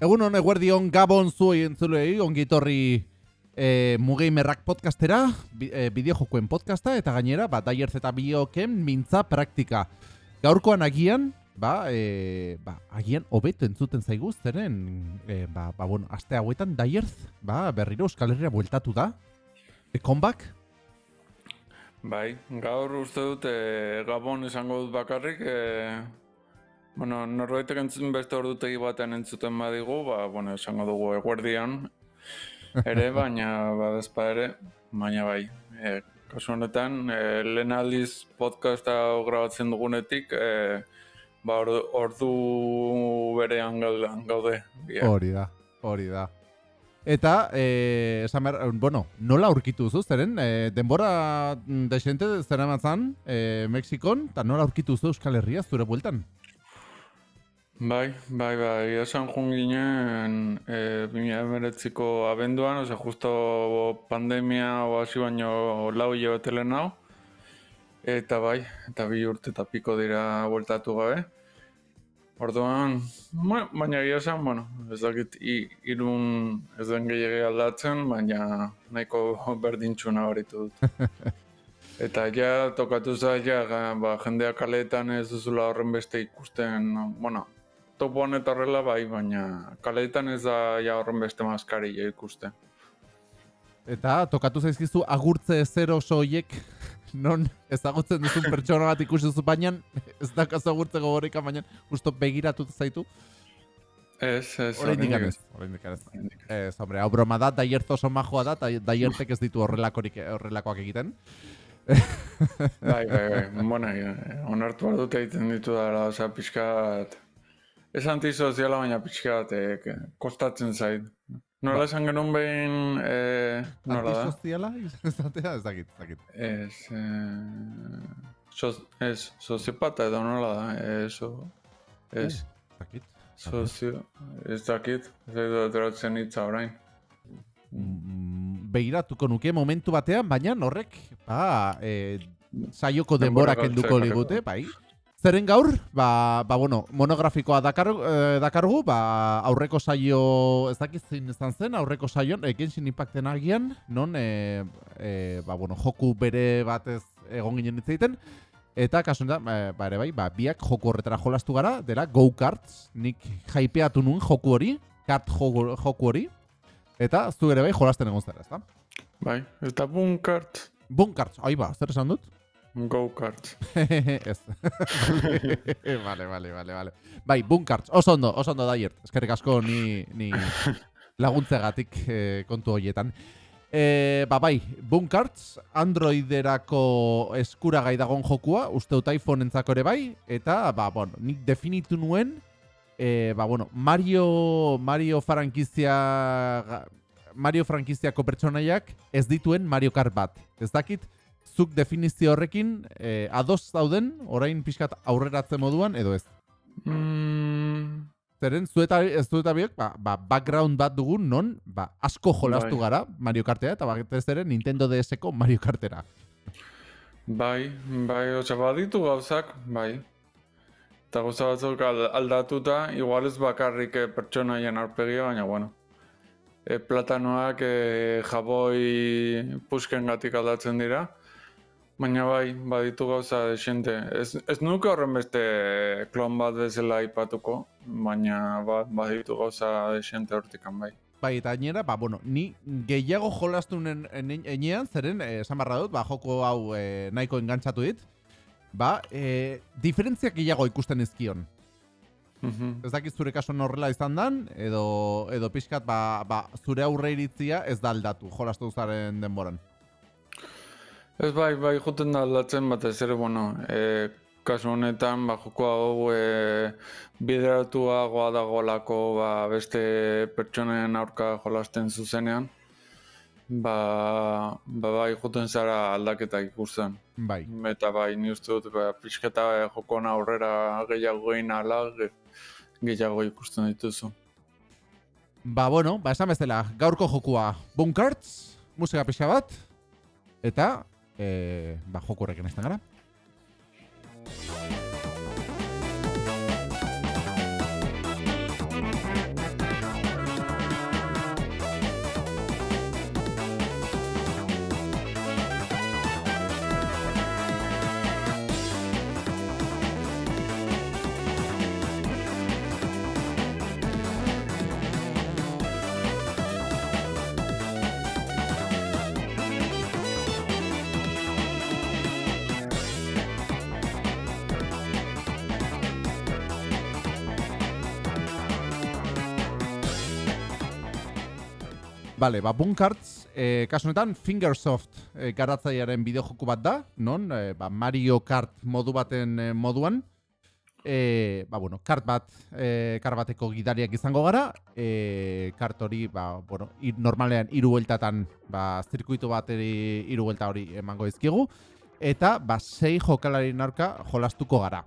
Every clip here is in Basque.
Egun hon, eguerdion gabon zuei entzulei, ongitorri e, Mugeimerrak podcastera, bi, e, bideojokuen podcasta, eta gainera, ba, daierz eta bioken mintza praktika. Gaurkoan agian, ba, e, ba agian hobeto entzuten zaigu, zeren, e, ba, ba, bueno, aste hauetan daierz, ba, berriro Euskal Herria bueltatu da. E, comeback? Bai, gaur uste dut e, Gabon esango dut bakarrik, e, bueno, norbaitek entzun beste ordutegi batean entzuten badigu, ba, bueno, esango dugu eguerdian ere, baina badezpa ere, baina bai. E, kasu honetan, e, lehen aldiz podcasta grabatzen dugunetik, e, ba, ordu, ordu berean gaude. biak. Hori da, hori da. Eta, eh, esan behar, bueno, nola aurkitu zu, zeren, eh, denbora desente zera matzan, eh, Mexikon, eta nola aurkitu zu Euskal Herria zure bueltan? Bai, bai, bai, esan jun ginen e, 2019ko abenduan, oza, justo pandemia o hasi baino lau hilabete lehen hau. Eta bai, eta bi urte eta piko dira bueltatu gabe. Orduan, bueno, baina egia esan, bueno, ez dakit irun ez den gehiagia aldatzen, baina nahiko berdintxuna horitu dut. Eta ja, tokatu za, ja, ba, jendea kaleetan ez duzula horren beste ikusten, bueno, topoan eta horrela bai, baina kaleetan ez da ja horren beste maskarilla ikusten. Eta tokatu zaizkizu agurtze zero oso hoiek, non ezagutzen duzun pertsona bat ikusi duzu baina ez dakazu agurtze gogorik baina justo begiratu zaitu. Ez, ez, Oraindik oraindik ez. Oraindik ez. Ez, hombre, hau broma da, daiertz oso majoa da, eta daiertzek ez ditu horrelakorik horrelakoak egiten. Bai, bai, bai, bueno, onartu behar dute egiten ditu dara, osea, pixkat, ez antisoziala, baina pixkat, eh, kostatzen zait. Nola esan genuen behin, eh, nola da? Antisoziala izatea ez dakit, ez dakit. Ez, eh, soz, ez, soziopata edo nola da, ez, so, ez, Ez dakit. sozio, ez dakit, ez dut ateratzen hitza orain. Mm, begiratuko nuke momentu batean, baina horrek, ba, e, saioko Denbora kenduko ligute, bai. Zeren gaur, ba, ba bueno, monografikoa dakar, eh, dakargu, ba, aurreko saio, ez dakit zein izan zen, aurreko saioan, e, Genshin Impacten agian, non, e, e, ba, bueno, joku bere batez egon ginen egiten, eta kasu honetan, ba, ba, ere bai, ba, biak joku horretara jolastu gara, dela go-karts, nik jaipeatu nuen joku hori, kart joku, joku hori, eta zu ere bai jolasten egon zara, ezta? Bai, eta bunkart, Bunkarts, ahi ba, zer esan dut? Go-kart. Ez. vale, vale, vale, vale. Bai, bunkarts, oso ondo, oso ondo daiert. Eskerrik asko ni, ni laguntzegatik eh, kontu horietan. E, ba bai, bunkarts, Androiderako eskuragai dagon jokua, uste dut iPhone entzako ere bai, eta, ba, bueno, nik definitu nuen, e, ba, bueno, Mario, Mario frankizia, Mario frankiziako pertsonaiak ez dituen Mario Kart bat. Ez dakit, zuk definizio horrekin eh, ados dauden, orain pixkat aurreratzen moduan, edo ez. Mm, Zeren, zu eta, ez du eta biok, ba, ba, background bat dugun, non, ba, asko jolastu Bai. gara Mario Kartera, eta batez ere Nintendo DS-eko Mario Kartera. bai, bai, osea, baditu gauzak, bai. Eta gauza batzuk al- aldatuta, igual ez bakarrik eh, pertsonaien aurpegia, baina bueno. E, platanoak e, jaboi pusken gatik aldatzen dira. Baina bai, baditu gauza desente. Ez, ez nuke horren beste klon bat bezala aipatuko, baina ba, baditu gauza desente hortikan bai. Bai, eta gainera, ba, bueno, ni gehiago jolastu enean, zeren, eh, esan barra dut, ba, joko hau eh, nahiko engantzatu dit, ba, eh, diferentziak gehiago ikusten ezkion. Mhm. Ez dakit zure kasuan horrela izan dan, edo, edo pixkat, ba, ba, zure aurre iritzia ez da aldatu, jolastu zaren denboran. Ez bai, bai, juten da aldatzen batez ere, bueno, e, kasu honetan, ba, joko hau e, bideratuagoa dagolako ba, beste pertsonen aurka jolasten zuzenean, ba, ba bai, juten zara aldaketak ikusten. Bai. Eta bai, ni uste dut, ba, pixketa e, jokoan aurrera gehiago egin ala, ge- gehiago ikusten dituzu. Ba, bueno, ba, esan bezala, gaurko jokua Bunkarts, musika pixka bat, eta, e, ba, joku horrekin ez gara. Bale, ba, Bunkarts, e, kasu honetan, Fingersoft e, garatzailearen bideo joku bat da, non, e, ba, Mario Kart modu baten e, moduan, e, ba, bueno, kart bat, e, kart bateko gidariak izango gara, e, kart hori, ba, bueno, ir, normalean hiru bueltatan, ba, zirkuitu bateri hiru buelta hori emango izkigu, eta, ba, sei jokalarien aurka jolastuko gara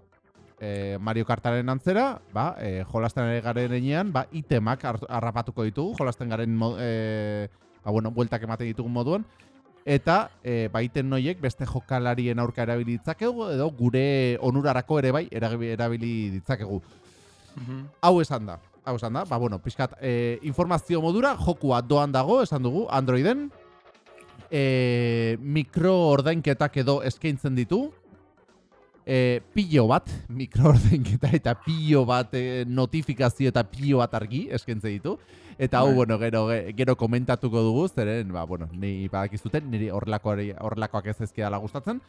e, Mario Kartaren antzera, ba, e, jolasten garen enean, ba, itemak harrapatuko ditugu, jolasten garen, e, ba, bueno, bueltak ematen ditugu moduan, eta e, ba, iten noiek beste jokalarien aurka erabili ditzakegu, edo gure onurarako ere bai erabili ditzakegu. Mm Hau esan da, hau esan da, ba, bueno, pixkat, e, informazio modura, jokua doan dago, esan dugu, Androiden, e, mikro ordainketak edo eskaintzen ditu, e, pillo bat, mikroordenketa eta pillo bat e, notifikazio eta pillo bat argi eskentze ditu. Eta hau, bai. bueno, gero, gero komentatuko dugu, zeren, ba, bueno, ni badakizuten, niri horrelakoak ez ezkia dela gustatzen.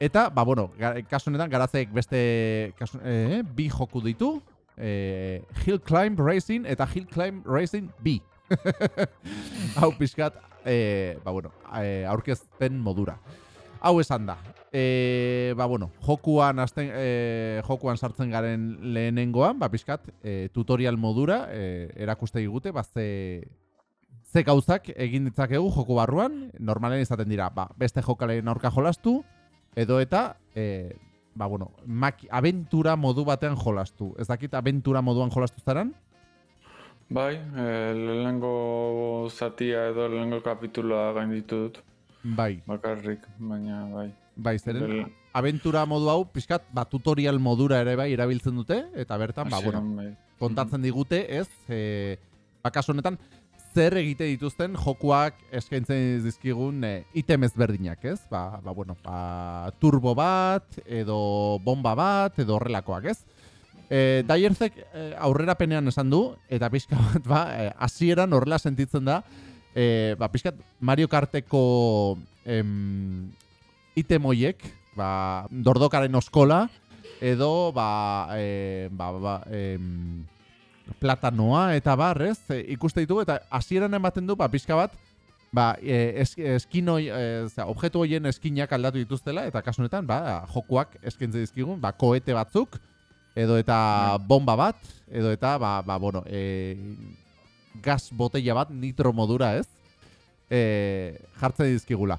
Eta, ba, bueno, kasu honetan, garazek beste kasu, e, bi joku ditu, e, Hill Climb Racing eta Hill Climb Racing B. hau pixkat, e, ba, bueno, e, aurkezten modura. Hau esan da, e, ba, bueno, jokuan, azten, e, jokuan sartzen garen lehenengoan, ba, pixkat, e, tutorial modura e, erakuste digute, ba, ze, ze gauzak egin ditzakegu joku barruan, normalen izaten dira, ba, beste jokalein aurka jolastu, edo eta, e, ba, bueno, maki, aventura modu batean jolastu. Ez dakit, aventura moduan jolastu zaren? Bai, e, lehenengo zatia edo lehenengo kapituloa gain ditut. Bai. Bakarrik, baina bai. Bai, zeren, aventura modu hau, pixkat, ba, tutorial modura ere bai erabiltzen dute, eta bertan, ba, bueno, bai. kontatzen digute, ez, e, bakaso honetan, zer egite dituzten jokuak eskaintzen dizkigun e, item ezberdinak, ez? Ba, ba, bueno, ba, turbo bat, edo bomba bat, edo horrelakoak, ez? E, Daierzek e, aurrera penean esan du, eta pixka bat, ba, e, hasieran horrela sentitzen da, e, ba, pixkat, Mario Karteko em, itemoiek, ba, dordokaren oskola, edo, ba, e, ba, ba, e, platanoa eta barrez, e, ikuste ditu, eta hasieran ematen du, ba, pixka bat, ba, e, es, eskin oi, e, objektu hoien eskinak aldatu dituztela, eta kasunetan, ba, jokuak eskintze dizkigun, ba, koete batzuk, edo eta bomba bat, edo eta, ba, ba bueno, e, gas botella bat, nitro modura, ez? E, jartzen dizkigula.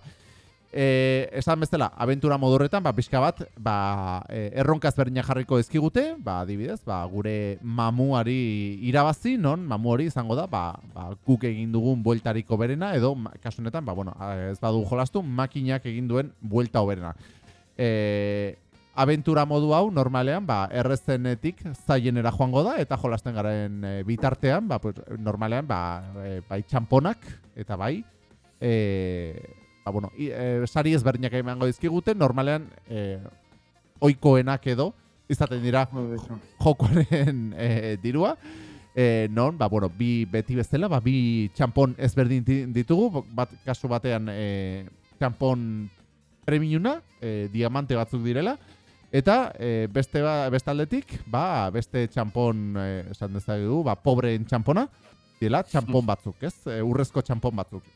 E, esan bezala, aventura modurretan, ba, pixka bat, ba, e, erronkaz berdinak jarriko ezkigute, ba, adibidez, ba, gure mamuari irabazi, non, mamu hori izango da, ba, ba, guk egin dugun bueltariko berena, edo, kasunetan, ba, bueno, ez badu jolastu, makinak egin duen buelta oberena. E, aventura modu hau, normalean, ba, errezenetik zaienera joango da, eta jolasten garen e, bitartean, ba, pues, normalean, ba, e, bai txamponak, eta bai, e, ba, bueno, e, sari ezberdinak emango dizkigute, normalean e, oikoenak edo, izaten dira jokoaren e, dirua. E, non, ba, bueno, bi beti bezala, ba, bi txampon ezberdin ditugu, bat, kasu batean e, txampon premiuna, e, diamante batzuk direla, eta e, beste ba, bestaldetik, ba, beste txampon, esan dezagegu, ba, pobreen txampona, dira txampon batzuk, ez? E, urrezko txampon batzuk.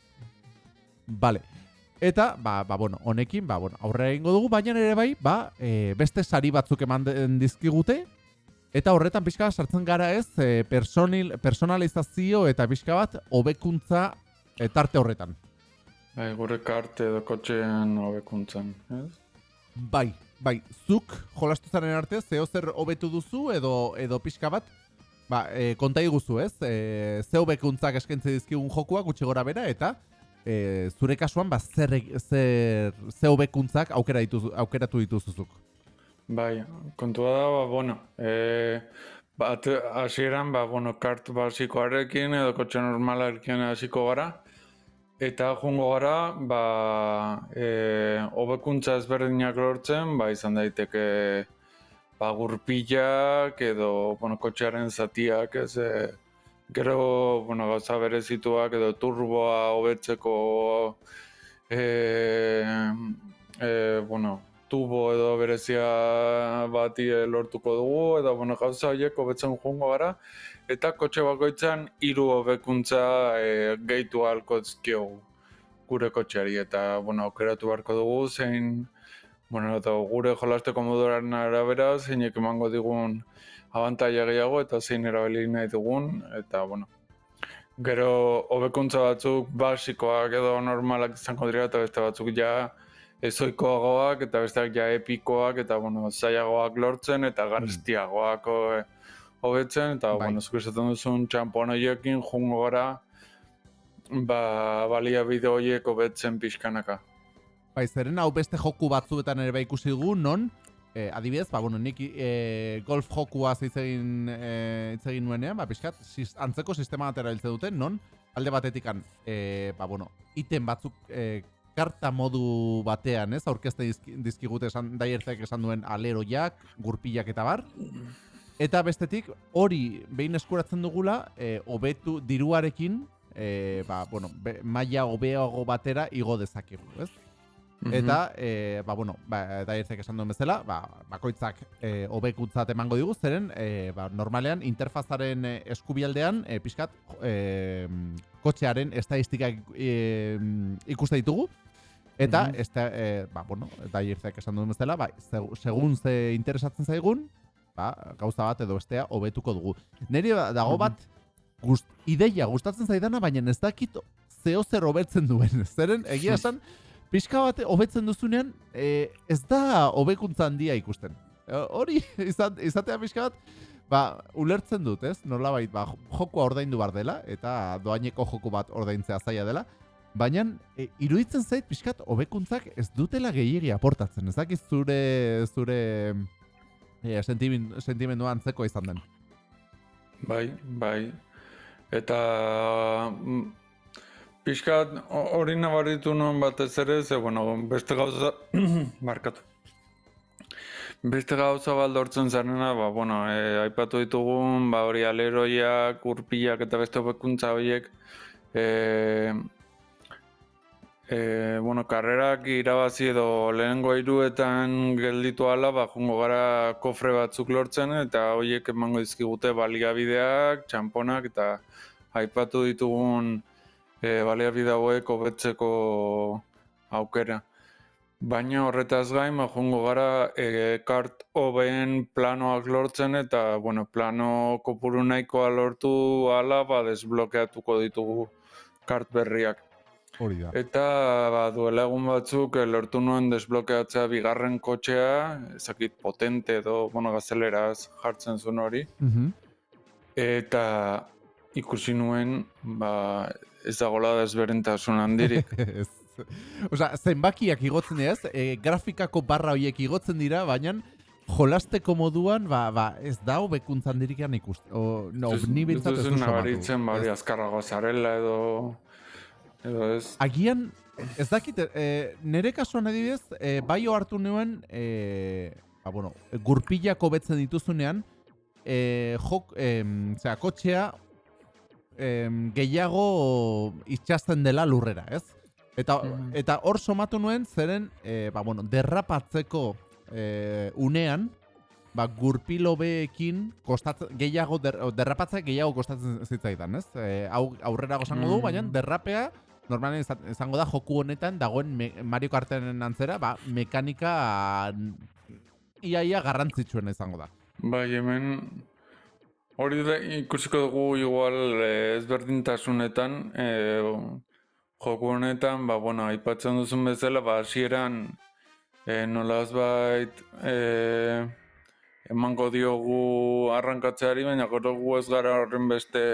Vale. Eta, ba, ba, bueno, honekin, ba, bueno, aurrera egingo dugu, baina ere bai, ba, e, beste sari batzuk eman dizkigute, eta horretan pixka sartzen gara ez, e, personil, personalizazio eta pixka bat, hobekuntza e, tarte horretan. Bai, gure karte edo kotxean hobekuntzan, ez? Bai, bai, zuk jolastu zaren arte, zeo zer hobetu duzu edo, edo pixka bat, ba, e, konta iguzu ez, e, ze hobekuntzak eskentze dizkigun jokua, gutxi gora bera, eta e, zure kasuan ba zer zer ze hobekuntzak aukera dituzu aukeratu dituzuzuk. Bai, kontua da, ba, bueno, e, bat hasieran ba, bueno, kart basikoarekin edo kotxe normalarekin hasiko gara, eta jungo gara, ba, e, hobekuntza ezberdinak lortzen, ba, izan daiteke ba, gurpilak edo bueno, kotxearen zatiak, ez, e, Gero, bueno, gauza berezituak edo turboa hobetzeko e, e, bueno, tubo edo berezia bati lortuko dugu, edo bueno, gauza horiek hobetzen joango gara, eta kotxe bakoitzan hiru hobekuntza e, gehitu ahalko dizkiogu gure kotxeari, eta bueno, aukeratu beharko dugu, zein bueno, eta gure jolasteko moduaren arabera, zeinek emango digun abantaia gehiago, eta zein erabili nahi dugun, eta bueno, Gero, hobekuntza batzuk basikoak edo normalak izango dira, eta beste batzuk ja ezoikoagoak, eta besteak ja epikoak, eta bueno, zailagoak lortzen, eta garestiagoak eh, hobetzen, eta Bai. bueno, zuk esaten duzun txampon horiekin jungo gara, ba, baliabide horiek hobetzen pixkanaka. Bai, zeren hau beste joku batzuetan ere bai ikusi dugu, non, eh, adibidez, ba, bueno, nik eh, golf jokuaz hitz egin, eh, nuenean, ba, pixkat, sis, antzeko sistema bat erabiltzen duten, non, alde batetikan, eh, ba, bueno, iten batzuk eh, karta modu batean, ez, aurkezten dizki- dizkigute esan, daierzek esan duen aleroiak, gurpilak eta bar, Eta bestetik, hori behin eskuratzen dugula, eh, hobetu diruarekin, eh, ba, bueno, be, maila hobeago batera igo dezakegu, ez? Eta, eh, ba, bueno, ba, daierzek esan duen bezala, ba, bakoitzak eh, hobekuntzat emango digu, zeren, eh, ba, normalean, interfazaren eskubialdean, eh, pixkat, eh, kotxearen estadistikak eh, ikuste ditugu, Eta, Mhm. ez da, eh, ba, bueno, daierzek esan duen bezala, ba, seg- segun ze interesatzen zaigun, ba, gauza bat edo bestea hobetuko dugu. Neri ba- dago bat gust, ideia gustatzen zaidana, baina ez dakit zeo zer hobetzen duen. Zeren, egia esan, pixka bat hobetzen duzunean, eh, ez da hobekuntza handia ikusten. Eh, hori, izatea pixka bat, ba, ulertzen dut, ez? Nolabait, ba, jokua ordaindu bar dela, eta doaineko joku bat ordaintzea zaila dela, Baina, e, iruditzen zait pixkat hobekuntzak ez dutela gehiegi aportatzen. Ez dakit zure, zure e, sentimen, sentimendua antzeko izan den. Bai, bai. Eta pixkat ho- hori nabaritu nuen batez ere, ze, bueno, beste gauza, markatu. Beste gauza bat lortzen zarena, ba, bueno, e, aipatu ditugun, ba, hori aleroiak, urpilak eta beste hobekuntza horiek, e, e, bueno, karrerak irabazi edo lehenengo hiruetan gelditu ala, ba, jungo gara kofre batzuk lortzen, eta horiek emango dizkigute baliabideak, txamponak, eta aipatu ditugun e, baliabide hauek hobetzeko aukera. Baina horretaz gain, jungo gara e, kart hobeen planoak lortzen eta, bueno, plano kopuru nahikoa lortu ala, ba, desblokeatuko ditugu kart berriak. Hori da. Eta ba, duela egun batzuk eh, lortu nuen desblokeatzea bigarren kotxea, ezakit potente edo, bueno, gazeleraz jartzen zuen hori. Mhm. Eta ikusi nuen, ba, ez dagoela desberdintasun handirik. ez. Osea, zenbakiak igotzen ez? E, grafikako barra horiek igotzen dira, baina jolasteko moduan, ba, ba, ez da hobekuntza handirikan ikusten. O, no, Ez- ni bintzat ez ez du dut somatu. nabaritzen, ba, hori Ez. azkarrago zarela edo, edo ez. Agian, ez dakit, e, nire kasuan adibidez, e, bai hartu nuen, e, ba, bueno, gurpilako betzen dituzunean, e, jok, em, zera, kotxea em, gehiago itxasten dela lurrera, ez? Eta, Mhm. eta hor somatu nuen, zeren, e, ba, bueno, derrapatzeko e, unean, ba, gurpilo beekin gehiago, der, derrapatzea gehiago kostatzen zitzaidan, ez? E, hau, aurrera gozango du, Mm. baina derrapea, normalen izan- izango da joku honetan dagoen me, Mario Kartenen antzera, ba, mekanika iaia garrantzitsuena izango da. Bai, hemen hori da ikusiko dugu igual eh, ezberdintasunetan eh, joku honetan, ba, bueno, aipatzen duzun bezala, ba, hasieran eh, nolaz bait eh, emango diogu arrankatzeari, baina gero gu ez gara horren beste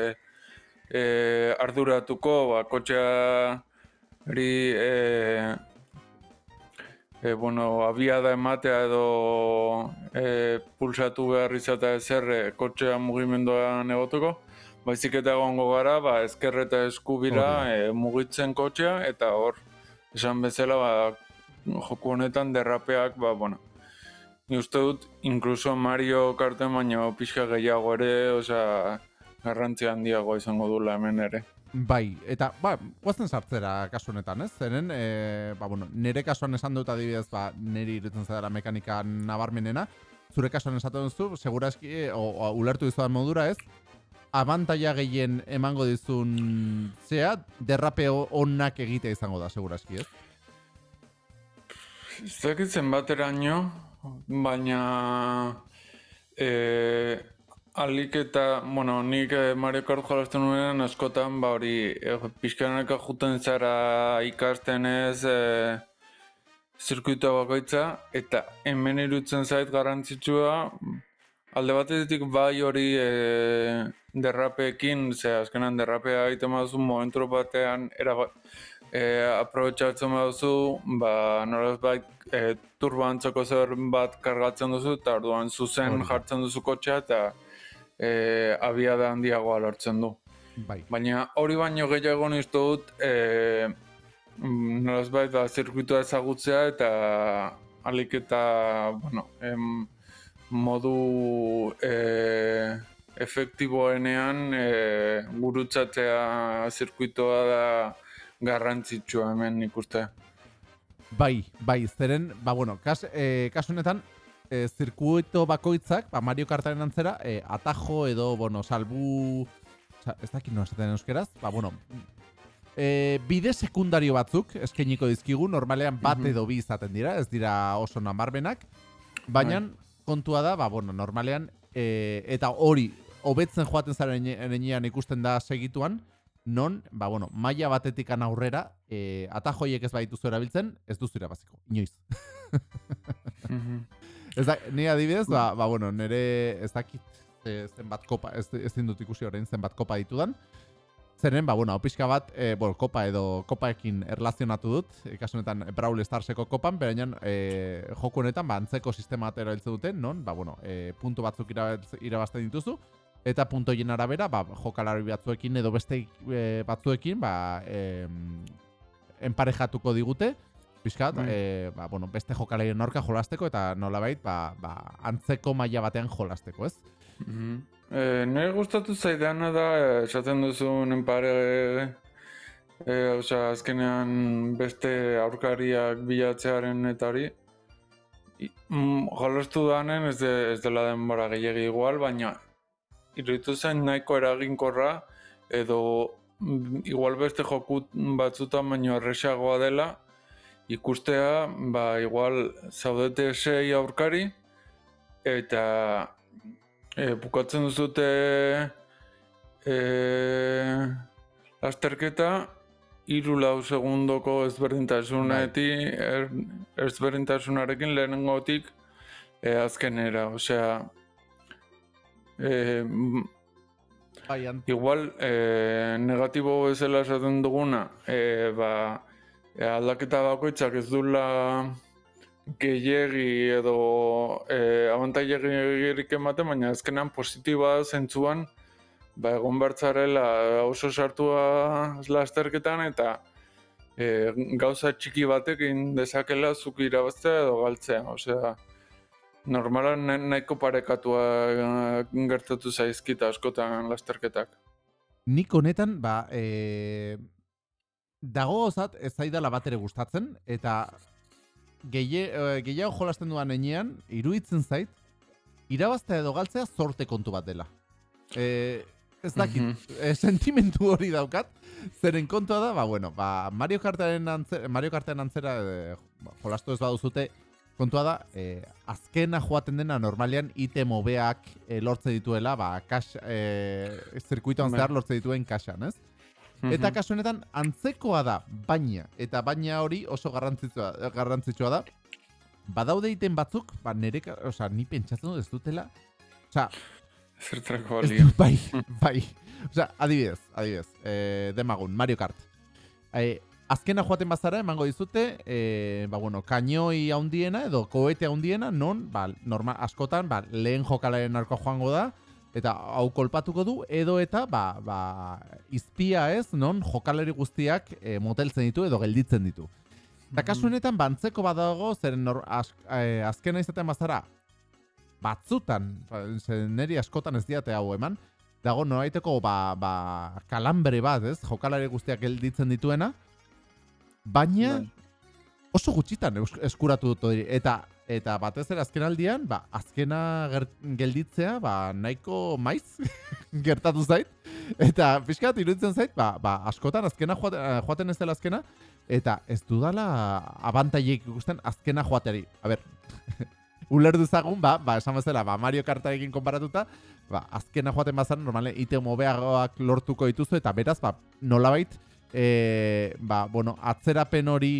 eh, arduratuko, ba, kotxeari eh, e, bueno, abiada ematea edo e, pulsatu behar izatea ezer e, kotxea mugimenduan egoteko, baizik eta egongo gara, ba, ezker eta eskubira e, mugitzen kotxea, eta hor, esan bezala, ba, joku honetan derrapeak, ba, bueno, ni uste dut, inkluso Mario Karten baino pixka gehiago ere, osea, garrantzia handiago izango dula hemen ere. Bai, eta, ba, guazten sartzera kasu honetan, ez? Zeren, e, ba, bueno, nire kasuan esan dut adibidez, ba, niri irutzen zara mekanika nabarmenena, zure kasuan esaten duzu, segurazki, o, o, ulertu dizudan modura, ez? Abantaia gehien emango dizun zea, derrape onak egitea izango da, segurazki, ez? Zakitzen bateraino, baina... E, Alik eta, bueno, nik eh, Mario Kart jolazten nuen askotan, ba hori, eh, pixkanaka juten zara ikasten ez eh, zirkuitua bakoitza, eta hemen irutzen zait garrantzitsua, alde batetik bai hori eh, derrapeekin, ze azkenan derrapea egiten baduzu momentu batean, era eh, aprobetsatzen baduzu, ba, noraz bai, eh, turbantzoko zer bat kargatzen duzu, eta orduan zuzen jartzen duzu kotxea, eta e, abiada handiagoa lortzen du. Bai. Baina hori baino gehiago niztu dut, e, nolaz bai, da, zirkuitua ezagutzea eta alik eta, bueno, em, modu e, efektiboenean e, gurutzatzea zirkuitoa da garrantzitsua hemen ikuste. Bai, bai, zeren, ba, bueno, kas, e, kasu honetan, e, zirkuito bakoitzak, ba, Mario Kartaren antzera, e, atajo edo, bueno, salbu... Osa, ez dakit nola esaten euskeraz, ba, bueno, e, bide sekundario batzuk eskainiko dizkigu, normalean bat edo bi izaten dira, ez dira oso namarbenak, baina bai. kontua da, ba, bueno, normalean, e, eta hori, hobetzen joaten zaren enean ikusten da segituan, non, ba, bueno, maila batetik aurrera, e, atajoiek ez baitu erabiltzen, ez duzu irabaziko, inoiz. Ez da, ni adibidez, ba, ba, bueno, nire ez dakit e, zenbat kopa, ez, ez dut ikusi orain zenbat kopa ditudan. Zeren, ba, bueno, pixka bat, e, bueno, kopa edo kopaekin erlazionatu dut, ikasu honetan Brawl Starseko kopan, berenean e, joku honetan, ba, antzeko sistema erabiltzen duten, non, ba, bueno, e, puntu batzuk irabazten dituzu, eta puntoien arabera, ba, jokalari batzuekin edo beste e, batzuekin, ba, e, enparejatuko digute, pixkat, e, ba, bueno, beste jokaleien norka jolasteko eta nolabait ba, ba, antzeko maila batean jolasteko, ez? Mm -hmm. e, Nire gustatu zaidana da, eh, esaten duzu pare, e, osea, azkenean beste aurkariak bilatzearen eta hori, mm, jolastu danen ez, de, ez dela denbora gehiagi igual, baina iruditu zen nahiko eraginkorra edo mm, igual beste joku batzutan baino erresagoa dela, ikustea, ba, igual zaudete sei aurkari, eta e, bukatzen duzute e, lasterketa, iru lau segundoko ezberdintasuneti, bai. er, ezberdintasunarekin lehenengotik e, azkenera, osea, e, igual e, negatibo bezala esaten duguna, e, ba, e, aldaketa bakoitzak ez dula gehiegi edo e, abantailegirik ematen, baina azkenean positiba zentzuan ba, egon bertzarela oso sartua lasterketan eta e, gauza txiki batekin dezakela zuk irabaztea edo galtzea. Osea, normalan nahiko parekatua gertatu zaizkita askotan lasterketak. Nik honetan, ba, e, dago ozat ez zaidala bat ere gustatzen, eta gehiago gehi jolasten duan enean, iruditzen zait, irabaztea edo galtzea zorte kontu bat dela. E, ez dakit, mm sentimentu hori daukat, zeren kontua da, ba, bueno, ba, Mario Kartaren antzera, Mario Kartaren antzera e, jolastu ez baduzute, kontua da, e, azkena joaten dena normalean item hobeak e, lortze dituela, ba, kas, e, zirkuitoan bai. zehar lortze dituen kasan, ez? Eta kasu honetan antzekoa da, baina, eta baina hori oso garrantzitsua, garrantzitsua da, badaude iten batzuk, ba nire, oza, ni pentsatzen dut ez dutela, oza, Zertrako balio. Bai, bai. Osa, adibidez, adibidez, eh, demagun, Mario Kart. Eh, azkena joaten bazara, emango dizute, eh, ba, bueno, kainoi haundiena edo koete haundiena, non, ba, norma, askotan, ba, lehen jokalaren arko joango da, eta hau kolpatuko du edo eta ba, ba, izpia ez non jokalari guztiak e, moteltzen ditu edo gelditzen ditu. Eta kasu honetan bantzeko badago zeren nor, az, e, azkena izaten bazara batzutan, ba, neri askotan ez diate hau eman, dago noraiteko ba, ba, kalambre bat, ez? Jokalari guztiak gelditzen dituena, baina Bai. oso gutxitan eskuratu dut hori. Eta eta batez ere azken aldian, ba, azkena gelditzea, ba, nahiko maiz gertatu zait. Eta pixkat iruditzen zait, ba, ba, askotan azkena joaten, eh, joaten ez dela azkena, eta ez dudala abantaiek ikusten azkena joateari. A ber, uler duzagun, ba, ba, esan bezala, ba, Mario Kartarekin konparatuta, ba, azkena joaten bazan, normale, item hobeagoak lortuko dituzu, eta beraz, ba, nolabait, e, ba, bueno, atzerapen hori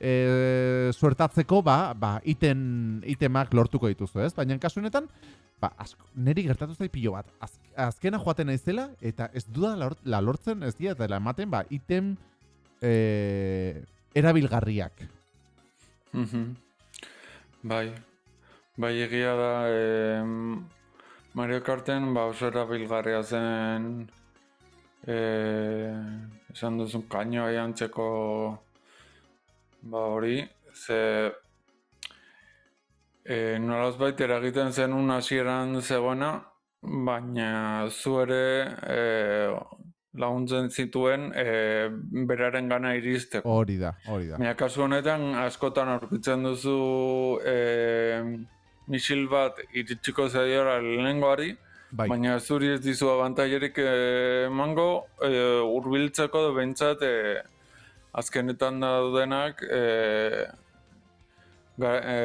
e, suertatzeko, ba, ba, iten, itemak lortuko dituzu, ez? Baina kasu honetan, ba, asko, neri gertatu zait pilo bat. Az, azkena joaten naizela, eta ez duda la, lortzen, ez dira, eta la ematen, ba, item e, erabilgarriak. Mhm. Bai, bai egia da em, Mario Karten ba oso erabilgarria zen e, esan duzun kainoa jantzeko ba hori ze e, nolaz baita eragiten zenun hasieran zegoena baina zu ere e, laguntzen zituen e, beraren gana iristeko Hori da, hori da. Baina kasu honetan askotan aurkitzen duzu e, misil bat iritsiko zaiola lehenengoari, Bai, baina zuri ez dizu abantailerik eh, emango e, urbiltzeko edo behintzat e, azkenetan daudenak e, ga, e,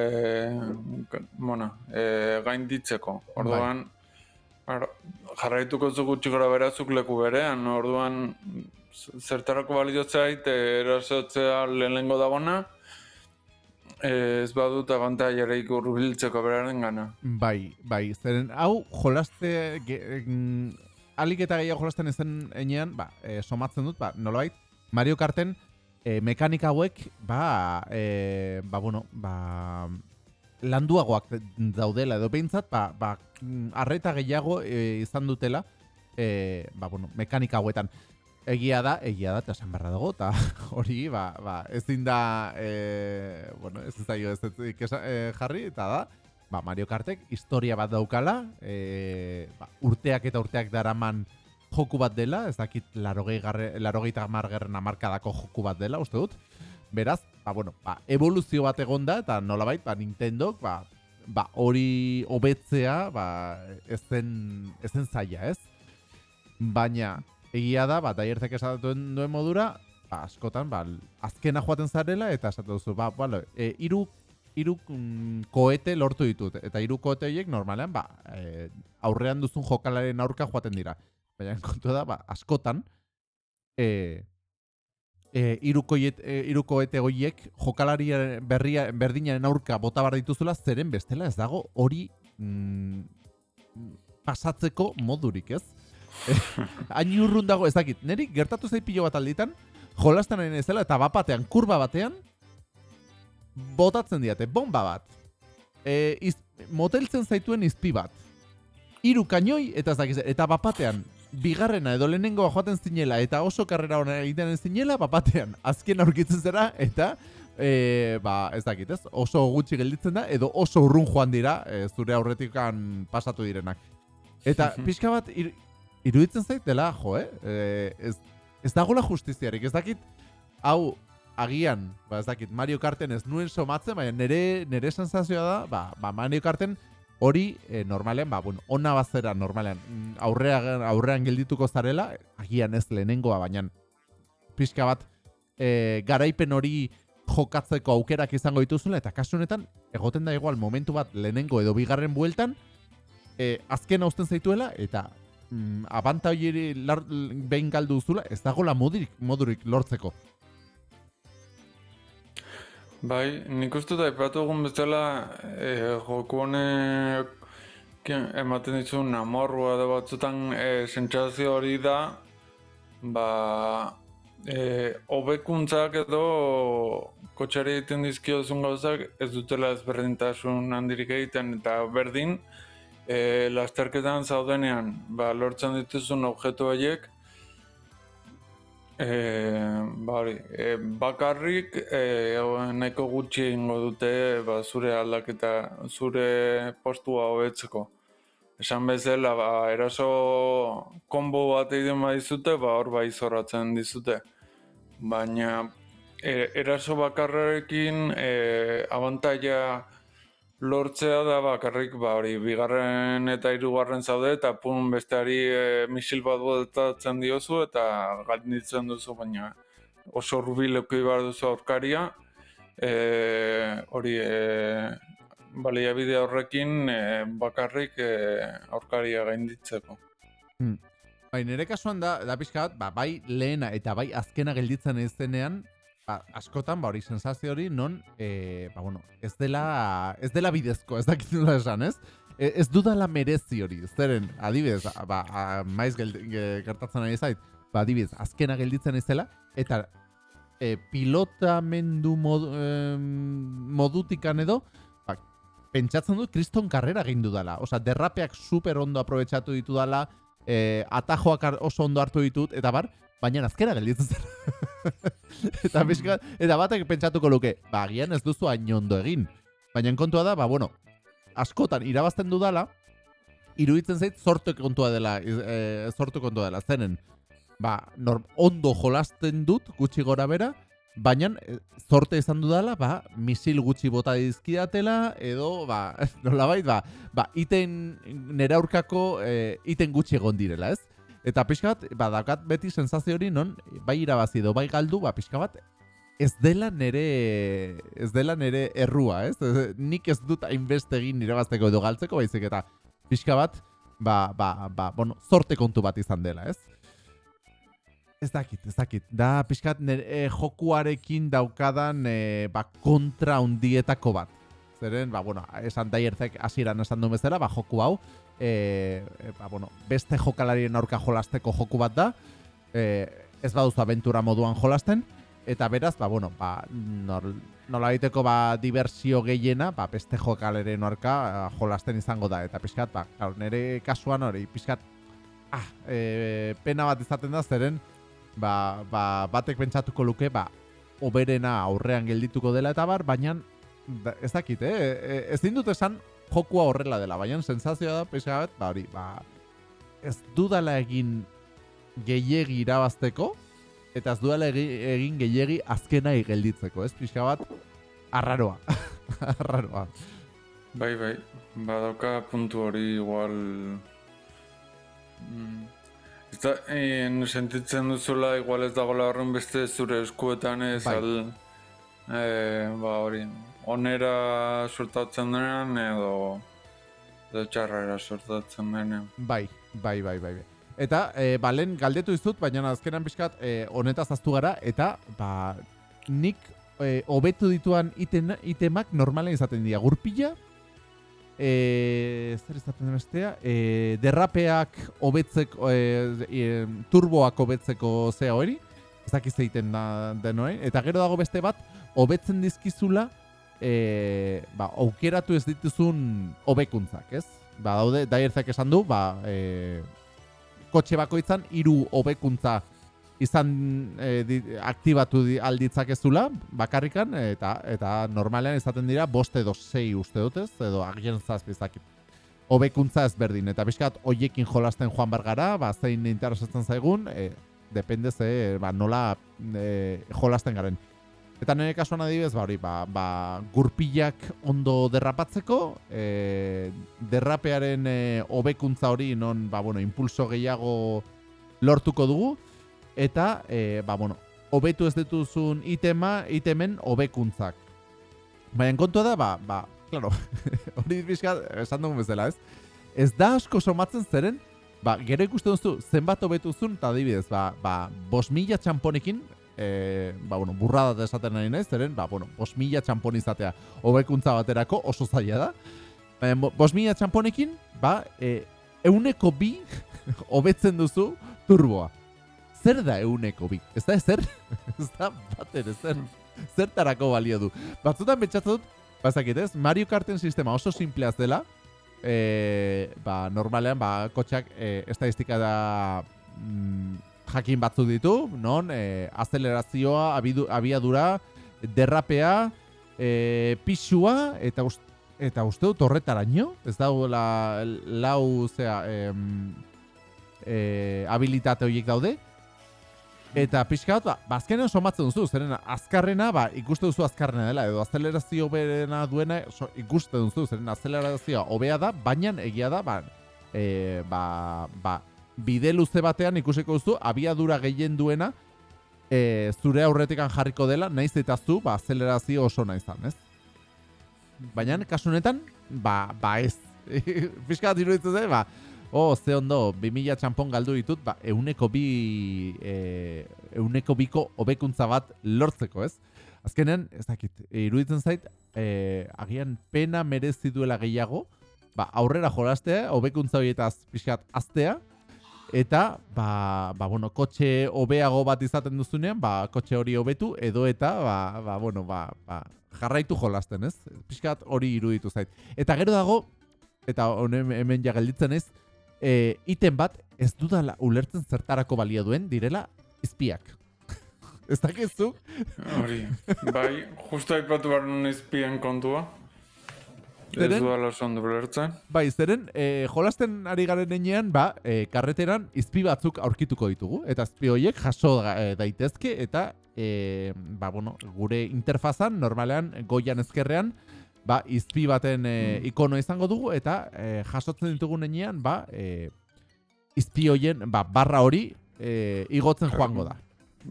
bueno, e, gainditzeko. Orduan, ar, jarraituko zu gutxi gora berazuk leku berean, orduan zertarako balio zait erasotzea lehenengo dagona, e, ez badut abantailerik urbiltzeko beraren gana. bai, bai. Zeren, hau jolaste, ge, mm, alik eta gehiago jolasten ezen enean, ba, e, somatzen dut, ba, nolabait, Mario Karten e, mekanika hauek, ba, e, ba, bueno, ba, landuagoak daudela edo behintzat, ba, ba, mm, arreta gehiago e, izan dutela, e, ba, bueno, mekanika hauetan. Egia da, egia da, eta esan barra dago, eta hori, ba, ba, ezin da, e, bueno, ez zaio ez ez e, jarri, eta da, ba, Mario Kartek historia bat daukala, e, ba, urteak eta urteak daraman joku bat dela, ez dakit larogeita margerren amarkadako joku bat dela, uste dut. Beraz, ba, bueno, ba, evoluzio bat egon da, eta nolabait, ba, Nintendok, ba, ba, hori hobetzea, ba, ez zen, ez zen zaila, ez? Baina, egia da, ba, daiertek esatuen duen modura, ba, askotan, ba, azkena joaten zarela, eta esatu duzu, ba, bale, e, iru, iru mm, koete lortu ditut, eta iru koete horiek normalean, ba, e, aurrean duzun jokalaren aurka joaten dira. Baina kontua da, ba, askotan, e, e, iru, koiet, e, horiek jokalari berria, berdinaren aurka bota bar dituzula, zeren bestela ez dago hori mm, pasatzeko modurik, ez? Hain urrun dago, ez dakit, niri gertatu zait pilo bat alditan, jolasten ari ezela eta bapatean, kurba batean, botatzen diate, bomba bat. E, iz, moteltzen zaituen izpi bat. Hiru kainoi eta ez dakiz, eta bapatean, bigarrena edo lehenengoa joaten zinela eta oso karrera hona egiten ez zinela, bapatean, azken aurkitzen zera eta e, ba, ez dakit, ez? Oso gutxi gelditzen da edo oso urrun joan dira e, zure aurretikan pasatu direnak. Eta pixka bat ir, iruditzen zait dela, jo, eh? E, ez, ez dagoela justiziarik, ez dakit, hau, agian, ba ez dakit, Mario Karten ez nuen somatzen, baina nere, nere sensazioa da, ba, ba Mario Karten hori e, normalean, ba, bueno, ona bazera normalean, mm, aurrean, aurrean geldituko zarela, agian ez lehenengoa, baina pixka bat e, garaipen hori jokatzeko aukerak izango dituzula, eta kasu honetan, egoten da igual momentu bat lehenengo edo bigarren bueltan, e, azken hausten zaituela, eta mm, abantailari lar- behin galdu duzula, ez dagoela modurik, modurik lortzeko. Bai, nik uste da ipatu egun bezala e, joku honek ematen dizun amorrua da batzutan e, sentsazio hori da ba e, hobekuntzak edo kotxari egiten dizkiozun gauzak ez dutela ezberdintasun handirik egiten eta berdin e, lasterketan zaudenean ba, lortzen dituzun objektu horiek E, ba hori, e, bakarrik e, nahiko gutxi egingo dute ba, zure aldaketa, zure postua hobetzeko. esan bezala, ba, eraso konbo bat egiten badizute, ba, hor bai zorratzen dizute. Baina, e, eraso bakarrekin e, abantaia lortzea da bakarrik, ba, hori, bigarren eta hirugarren zaude, eta pun besteari e, misil bat botatzen diozu, eta galditzen duzu, baina oso urbileko ibar duzu aurkaria, e, hori, e, baliabide horrekin e, bakarrik e, aurkaria gainditzeko. Hmm. Bai, nire kasuan da, da pixka bat, ba, bai lehena eta bai azkena gelditzen ez ba, askotan, ba, hori sensazio hori, non, e, ba, bueno, ez dela, ez dela bidezko, ez dakit nola esan, ez? E, ez dudala merezi hori, zeren, adibidez, ba, a, maiz gertatzen ari zait, ba, adibidez, azkena gelditzen ez dela, eta e, pilotamendu mod, e, modutikan edo, pentsatzen dut kriston karrera egin dudala. Osa, derrapeak super ondo aprobetsatu ditu dala, e, atajoak oso ondo hartu ditut, eta bar, baina azkera gelditzen zen. eta, bizka, eta batek pentsatuko luke, ba, gian ez duzu hain ondo egin. Baina kontua da, ba, bueno, askotan irabazten dudala, iruditzen zait sortu kontua dela, e, sortu kontua dela, zenen, ba, norm, ondo jolasten dut, gutxi gora bera, Baina, eh, zorte izan dudala, ba, misil gutxi bota dizkidatela, edo, ba, nola bait, ba, ba, iten nera aurkako, e, iten gutxi egon direla, ez? Eta pixka bat, ba, dakat beti sensazio hori, non, bai irabazi edo bai galdu, ba, pixka bat, ez dela nere, ez dela nere errua, ez? nik ez dut hainbeste egin irabazteko edo galtzeko, baizik, eta pixka bat, ba, ba, ba, bueno, zorte kontu bat izan dela, ez? Ez dakit, ez dakit. Da, pixkat, nere, e, jokuarekin daukadan e, ba, kontra undietako bat. Zeren, ba, bueno, esan daierzek asiran esan du bezala, ba, joku hau, e, e, ba, bueno, beste jokalarien aurka jolasteko joku bat da, e, ez baduzu aventura moduan jolasten, eta beraz, ba, bueno, ba, nor, nola diteko, ba, diversio gehiena, ba, beste jokalarien aurka jolasten izango da, eta pixkat, ba, nire kasuan hori, pixkat, ah, e, pena bat izaten da, zeren, ba, ba, batek pentsatuko luke, ba, oberena aurrean geldituko dela eta bar, baina ez dakit, eh? E, ez dindut esan jokua horrela dela, baina sensazioa da, pesa bat, ba, hori, ba, ez dudala egin gehiegi irabazteko, eta ez dudala egin gehiegi azkena gelditzeko, ez pixka bat, arraroa, arraroa. Bai, bai, badauka puntu hori igual... Mm Eta, en, sentitzen duzula, igual ez dagoela horren beste zure eskuetan ez, bai. al, e, ba hori, onera sortatzen denean edo, edo txarrera sortatzen denean. Bai, bai, bai, bai. bai. Eta, e, ba, lehen galdetu izut, baina azkenan pixkat e, honetaz aztu gara, eta, ba, nik e, hobetu dituan iten, itemak normalen izaten dira. Gurpila, e, zer izaten den bestea, e, derrapeak hobetzeko, e, e, turboak hobetzeko zea hori, ez dakiz egiten da denoen, eta gero dago beste bat, hobetzen dizkizula, e, ba, aukeratu ez dituzun hobekuntzak, ez? Ba, daude, daierzak esan du, ba, e, kotxe bakoitzan hiru hobekuntza izan e, di, aktibatu di, alditzakezula bakarrikan eta eta normalean izaten dira bost edo sei uste dutez edo agien zazpizak hobekuntza ezberdin eta bizkat hoiekin jolasten joan bergara ba, zein interesatzen zaigun e, depende ze ba, nola e, jolasten garen eta nire kasuan adibidez ba, hori, ba, ba, gurpilak ondo derrapatzeko e, derrapearen hobekuntza hori non ba, bueno, impulso gehiago lortuko dugu eta e, ba, bueno, hobetu ez dituzun itema, itemen hobekuntzak. Baina kontua da, ba, ba, claro, hori bizka, esan dugu bezala, ez? Ez da asko somatzen zeren, ba, gero ikusten duzu zenbat hobetuzun, eta adibidez, ba, ba, bos mila txamponekin, e, ba, bueno, burrada da esaten nahi nahi, zeren, ba, bueno, bos mila txampon izatea hobekuntza baterako oso zaila da. Baina, bos mila txamponekin, ba, e, euneko bi hobetzen duzu turboa zer da euneko bi? Ez da ezer? ez da bater ezer? Zertarako balio du? Batzutan betxatzen dut, bazakit ez, Mario Karten sistema oso simpleaz dela, e, ba, normalean, ba, kotxak e, estadistika da mm, jakin batzu ditu, non, e, azelerazioa, abidu, abiadura, derrapea, e, pixua, eta, ust, eta uste dut horretaraino, ez dagoela lau, zea, em, e, habilitate horiek daude, Eta pixka bat, ba, bazkenean somatzen duzu, zeren azkarrena, ba, ikuste duzu azkarrena dela, edo azelerazio berena duena so, ikuste duzu, zeren azelerazioa hobea da, baina egia da, ba, e, ba, ba, bide luze batean ikusiko duzu, abiadura gehien duena, e, zure aurretikan jarriko dela, naiz eta zu, ba, azelerazio oso naizan, ez? Baina, kasu honetan, ba, ba ez. pixka bat iruditzen zen, ba, oh, ze ondo, 2000 txampon galdu ditut, ba, euneko bi, e, euneko biko hobekuntza bat lortzeko, ez? Azkenean, ez dakit, iruditzen zait, e, agian pena merezi duela gehiago, ba, aurrera jolastea, hobekuntza horietaz pixkat aztea, eta, ba, ba, bueno, kotxe hobeago bat izaten duzunean, ba, kotxe hori hobetu, edo eta, ba, ba, bueno, ba, ba, jarraitu jolasten, ez? Pixkat hori iruditu zait. Eta gero dago, eta honen hemen ja gelditzen ez, e, iten bat ez dudala ulertzen zertarako balio duen direla izpiak. ez dakizu? Hori, bai, justu aipatu behar nun izpien kontua. Zeren, ez dudala oso ondo ulertzen. Bai, zeren, e, jolasten ari garen enean, ba, e, karreteran izpi batzuk aurkituko ditugu. Eta izpi horiek jaso e, daitezke eta e, ba, bueno, gure interfazan, normalean, goian ezkerrean, ba, izpi baten e, ikono izango dugu eta e, jasotzen ditugu nenean, ba, e, izpi hoien, ba, barra hori e, igotzen joango da.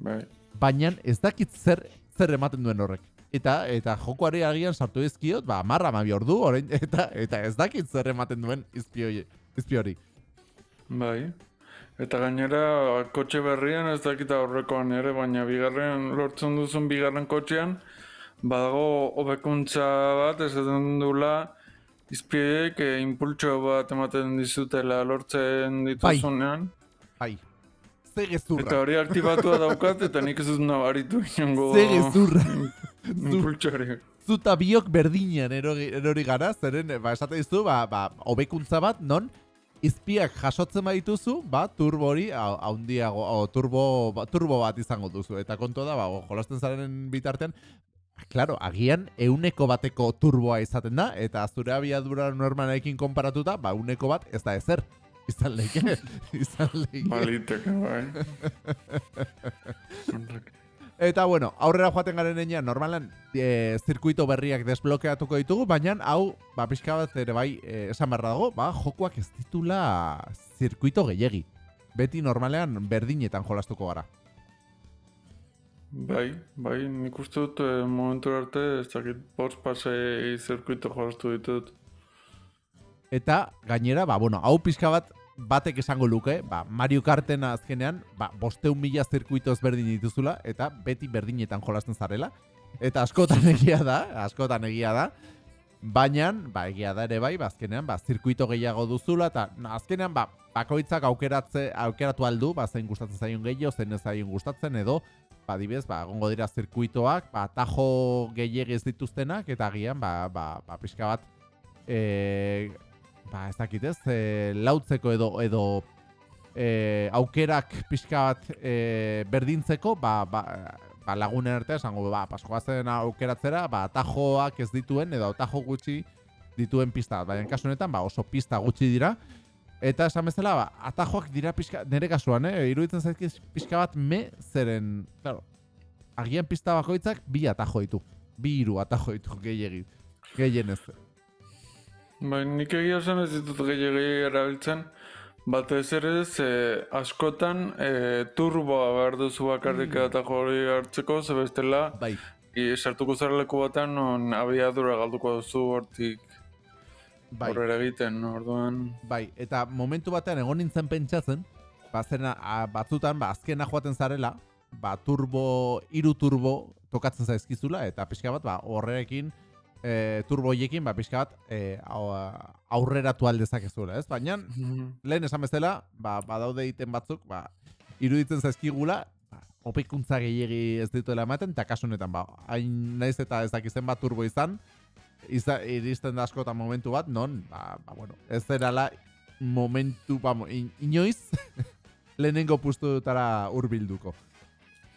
Bai. Baina ez dakit zer zer ematen duen horrek. Eta eta jokoari agian sartu dizkiot, ba, marra mabi ordu, orain, eta, eta ez dakit zer ematen duen izpi, hori. Bai. Eta gainera, kotxe berrian ez dakita horrekoan ere, baina bigarren lortzen duzun bigarren kotxean, badago hobekuntza bat ez dula izpiek e, impultso bat ematen dizutela lortzen dituzunean. Bai. bai. Ze gezurra. Eta hori aktibatua daukat eta nik ez dut nabaritu inongo... Ze gezurra. impultso Zuta biok berdinean erori, gara, zeren, ba, esate dizu, ba, ba, hobekuntza bat, non, izpiak jasotzen badituzu, ba, turbo hori, haundiago, turbo, ba, turbo bat izango duzu. Eta kontu da, ba, jolasten zaren bitartean, Claro, agian euneko bateko turboa izaten da, eta zure abiadura normalekin konparatuta, ba, uneko bat ez da ezer. Izan lehike, izan lehike. Baliteke, bai. eta bueno, aurrera joaten garen enean, normalan e, zirkuito berriak desblokeatuko ditugu, baina hau, ba, pixka bat ere bai, e, esan barra dago, ba, jokoak ez ditula zirkuito gehiegi. Beti normalean berdinetan jolastuko gara. Bai, bai, nik uste dut eh, momentu arte ez dakit bost pasei zirkuito jolastu ditut. Eta gainera, ba, bueno, hau pixka bat batek esango luke, ba, Mario Karten azkenean, ba, bosteun mila zirkuito ezberdin dituzula, eta beti berdinetan jolasten zarela. Eta askotan egia da, askotan egia da, baina, ba, egia da ere bai, ba, azkenean, ba, zirkuito gehiago duzula, eta azkenean, ba, bakoitzak aukeratze, aukeratu aldu, ba, zein gustatzen zaion gehiago, zein ez zaion gustatzen, edo, ba, dibez, ba, gongo dira zirkuitoak, ba, tajo gehiagiz dituztenak, eta agian, ba, ba, ba, pixka bat, e, ba, ez dakit ez, e, lautzeko edo, edo e, aukerak pixka bat e, berdintzeko, ba, ba, ba lagunen arte, esango, ba, paskoazen aukeratzera, ba, tajoak ez dituen, edo tajo gutxi dituen pista bat. Baina, kasu honetan, ba, oso pista gutxi dira, Eta esan bezala, ba, atajoak dira pixka, nire kasuan, eh? iruditzen zaizkiz pixka bat me zeren, claro, agian pista bakoitzak bi atajo ditu. Bi iru atajo ditu gehiagit. Gehien ez. Bai, nik egia zen ez ditut gehiagit erabiltzen. Bat ez ere ze askotan e, turboa behar duzu bakarrik mm. atajo hori hartzeko, ze bestela, bai. I, sartuko zara leku batean, non abiadura galduko duzu hortik bai. horrela egiten, orduan... Bai, eta momentu batean egon nintzen pentsatzen, ba, batzutan, ba, azkena joaten zarela, ba, turbo, iru turbo tokatzen zaizkizula, eta pixka bat, ba, horrekin, e, turboiekin, ba, pixka bat, e, aurreratu aldezakezula, ez? Baina, mhm. lehen esan bezala, ba, badaude iten batzuk, ba, iruditzen zaizkigula, ba, opikuntza gehiagi ez dituela ematen, eta kasunetan, ba, hain naiz eta ez dakizen bat turbo izan, iza, iristen da askotan momentu bat, non, ba, ba bueno, ez zerala momentu, ba, inoiz, lehenengo pustu dutara urbilduko.